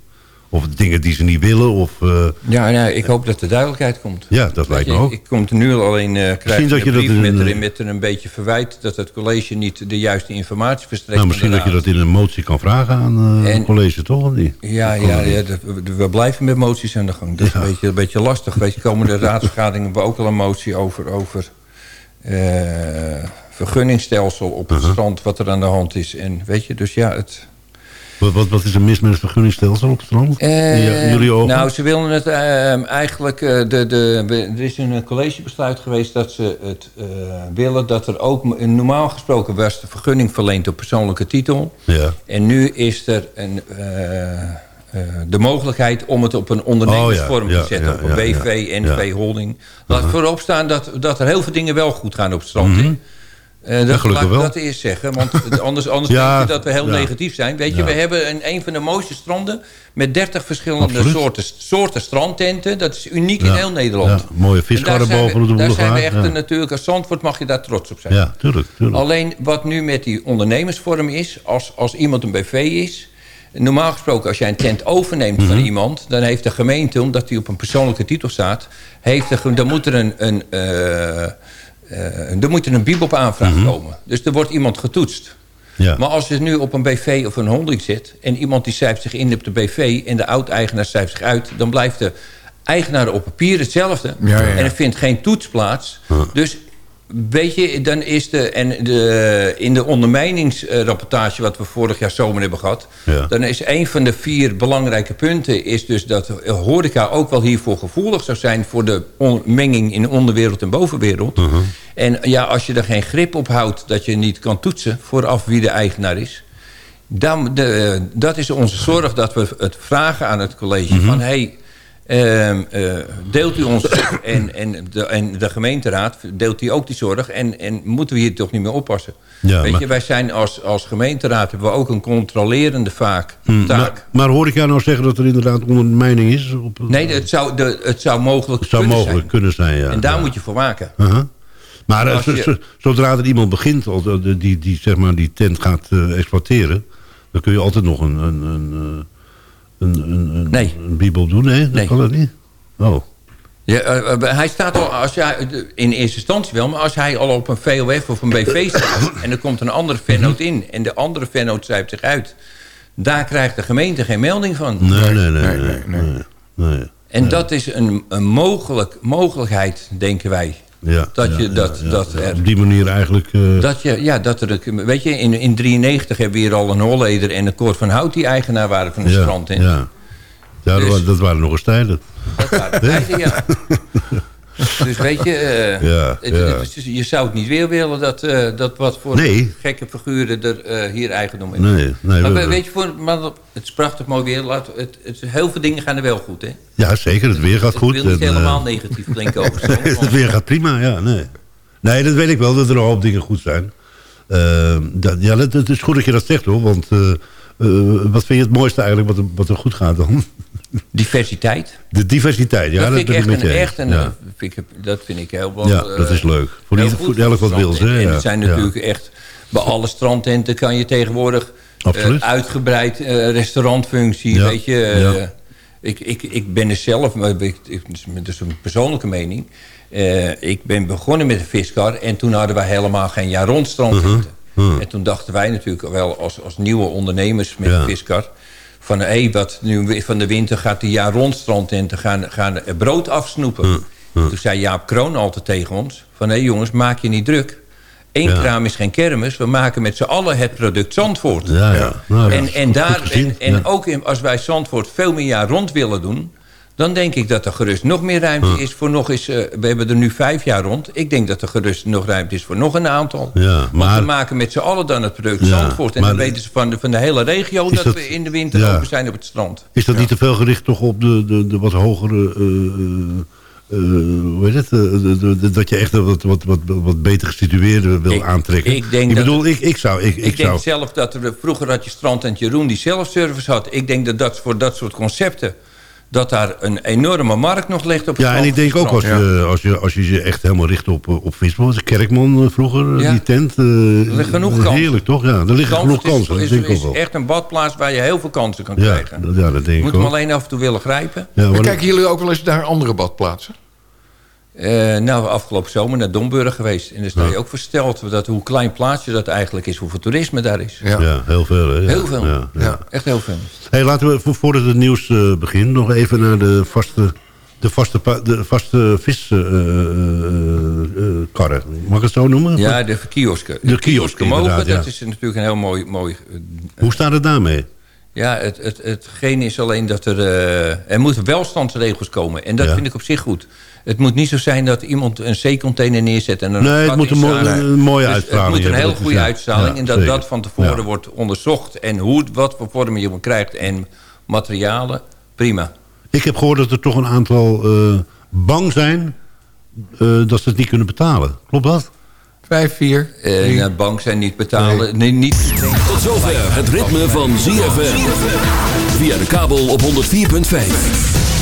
Of dingen die ze niet willen. Of, eh, Ja, nou, ik hoop dat er duidelijkheid komt. Ja, dat lijkt me ook. Ik kom er nu alleen uh, krijg dat je dat in met, een, er, met er een beetje verwijt... dat het college niet de juiste informatie verstrekt. nou, misschien dat je dat in een motie kan vragen aan En- het college, toch? Of niet? Ja, ja, ja dat- we, blijven met moties aan de gang. Dat is een, beetje, een beetje lastig. Weet je, komende raadsvergadering hebben we ook al een motie over... over vergunningsstelsel op het Uh-huh. strand, wat er aan de hand is. En weet je, dus ja, het... Wat, wat, wat is er mis met het vergunningsstelsel op het strand? Eh, je- jullie ogen? Nou, ze willen het eh, eigenlijk... eh, de, de, er is een collegebesluit geweest dat ze het eh, willen... dat er ook... Normaal gesproken was de vergunning verleend op persoonlijke titel. Ja. En nu is er een, eh, eh, de mogelijkheid om het op een ondernemersvorm Oh, ja, ja, te zetten. ja, op een BV. NV. Uh-huh. holding. Laat voorop staan dat, dat er heel veel dingen wel goed gaan op het strand. Eh, Ja, dat, gelukkig laat ik wel. dat eerst zeggen, want anders, anders Ja, denk je dat we heel ja. negatief zijn. Weet je, Ja. we hebben een, een van de mooiste stranden met 30 verschillende Absoluut. soorten, soorten strandtenten. Dat is uniek in heel Nederland. Ja, mooie En viskarren we- boven op de Daar zijn we boulevard, echt een- natuurlijk als Zandvoort mag je daar trots op zijn. Ja, tuurlijk. tuurlijk. Alleen wat nu met die ondernemersvorm is, als, als iemand een BV is... Normaal gesproken, als jij een tent overneemt van Mhm. iemand... dan heeft de gemeente, omdat die op een persoonlijke titel staat... Heeft de, dan moet er een, een, eh, er moet er een bibop aanvraag komen. Dus er wordt iemand getoetst. Mhm. Ja. Maar als je nu op een BV of een holding zit... en iemand die schrijft zich in op de BV... en de oud-eigenaar schrijft zich uit... dan blijft de eigenaar op papier hetzelfde. Ja, ja, ja. En er vindt geen toets plaats. Dus weet je, dan is de... en de, in de ondermijningsrapportage... wat we vorig jaar zomer hebben gehad... Ja. dan is een van de vier belangrijke punten... is dus dat horeca ook wel hiervoor gevoelig zou zijn... voor de menging in onderwereld en bovenwereld. Uh-huh. En ja, als je er geen grip op houdt... dat je niet kan toetsen vooraf wie de eigenaar is... Dan, de, dat is onze zorg dat we het vragen aan het college... Mhm. van hey, deelt u ons en, en, de, en de gemeenteraad... deelt die ook die zorg en, en moeten we hier toch niet meer oppassen? Ja, Weet maar- je, wij zijn als, als gemeenteraad... hebben we ook een controlerende vaak Hm, taak. maar, maar hoor ik jou nou zeggen dat er inderdaad ondermijning is? Op, nee, het zou, de, het zou mogelijk het zou kunnen mogelijk zijn. kunnen zijn, ja. En daar ja. moet je voor waken. Uh-huh. Maar eh, je- zodra er iemand begint eh, die, die, die, zeg maar, die tent gaat eh, exploiteren... dan kun je altijd nog een, een, een, eh, een, een, een, Nee. een bibel doen. Nee, dat Nee. kan dat niet. Oh. Ja, eh, eh, hij staat al, als jij, in eerste instantie wel, maar als hij al op een VOF of een BV staat... en er komt een andere vennoot in en de andere vennoot schrijft zich uit... daar krijgt de gemeente geen melding van. Nee, nee, nee. nee, nee, nee, nee. nee. En dat is een, een mogelijk, mogelijkheid, denken wij. Ja, Dat ja, je dat- ja, dat er- Op die manier eigenlijk... eh, Dat je, ja, dat er, weet je, in, in 93 hebben we hier al een Holleder en een Cor van Hout... die eigenaar waren van ja, strand. hè? Ja, Dus- dat waren nog eens tijden. Dat waren tijden, ja. Dus weet je, eh, Ja, het- ja. het is- je zou het niet weer willen dat, eh, dat wat voor Nee. gekke figuren er eh, hier eigendom in Nee, nee. maar we- we- weet je, voor, maar het is prachtig mooi weer. Laat, het, het, heel veel dingen gaan er wel goed, hè? Ja, zeker. Het weer gaat goed. Ik wil niet en, helemaal negatief klinken over het weer gaat prima, ja. Nee. nee, dat weet ik wel, dat er een hoop dingen goed zijn. Eh, dat, ja, dat, het is goed dat je dat zegt, hoor. Want wat vind je het mooiste eigenlijk wat er, wat er goed gaat dan? Diversiteit. De diversiteit, ja. dat vind ik ben echt een, eens. echt een, ja. vind ik, dat vind ik heel wel... Ja, eh, dat is leuk. Voor, goed voor elk wat wil. En Ja. er zijn natuurlijk echt... Bij alle strandtenten kan je tegenwoordig... eh, uitgebreid eh, restaurantfunctie, weet je... ik, ik, ik ben er zelf... Maar ik, ik, dat is een persoonlijke mening. Ik ben begonnen met een viskar... en toen hadden wij helemaal geen jaar rond strandtenten. Uh-huh. En toen dachten wij natuurlijk wel als, als nieuwe ondernemers met een viskar... van hé, wat nu van de winter gaat die jaar rond strandtenten gaan, gaan brood afsnoepen. Toen zei Jaap Kroon altijd tegen ons... van hé jongens, maak je niet druk. Eén Ja. kraam is geen kermis. We maken met z'n allen het product Zandvoort. Ja, ja. Nou, en en, daar, en, en ook in, als wij Zandvoort veel meer jaar rond willen doen... dan denk ik dat er gerust nog meer ruimte is voor nog eens... eh, we hebben er nu vijf jaar rond. Ik denk dat er gerust nog ruimte is voor nog een aantal. Ja, Want maar- we maken met z'n allen dan het product Ja, Zandvoort. En maar- dan weten ze van de, van de hele regio dat, dat- we in de winter ja. open zijn op het strand. Is dat niet te veel gericht toch op de, de, de wat hogere... eh, eh, hoe heet het? dat je echt wat, wat, wat, wat beter gesitueerde wil Ik- aantrekken. ik denk ik dat- bedoel, ik, ik zou... Ik, Ik, ik denk zou zelf dat er... Vroeger had je Strand en Jeroen die zelfservice had. Ik denk dat dat voor dat soort concepten... dat daar een enorme markt nog ligt op het Ja, en ik denk ook als je, als je, als je je echt helemaal richt op, eh, op visbal. Was Kerkman eh, vroeger, eh, Ja. die tent. Er ligt genoeg kansen. Heerlijk toch? Ja, er liggen genoeg kansen. Dat is, echt een badplaats waar je heel veel kansen kan Ja, krijgen. ja, dat denk Je ik moet hem ook. alleen af en toe willen grijpen. Ja, Maar kijken jullie ook wel eens naar andere badplaatsen? Eh, nou, afgelopen zomer naar Domburg geweest. En dan sta je ook versteld dat hoe klein plaatsje dat eigenlijk is. Hoeveel toerisme daar is. ja. heel veel. Hè? Ja, Heel veel. Ja, ja. Echt heel veel. Hey, laten we vo- voordat het nieuws eh, begint nog even naar de vaste, de vaste, de vaste viskarren. Mag ik het zo noemen? Ja, de kiosken. De kiosken, mogen, inderdaad, ja. dat is natuurlijk een heel mooi... mooi eh, Hoe staat het daarmee? ja, het, het, hetgeen is alleen dat er... eh, er moeten welstandsregels komen. En dat Ja. vind ik op zich goed. Het moet niet zo zijn dat iemand een zeecontainer neerzet... en er Nee, het moet een een mooie Dus uitstraling Het moet een is- goede uitstraling. Ja, en dat zeker. dat van tevoren Ja. wordt onderzocht. En hoe, wat voor vorm je hem krijgt. En materialen, prima. Ik heb gehoord dat er toch een aantal eh, bang zijn eh, dat ze het niet kunnen betalen. Klopt dat? Vijf, vier. Naar bank zijn niet betalen. Nee. niet. Tot zover het ritme van ZFM. Via de kabel op 104.5.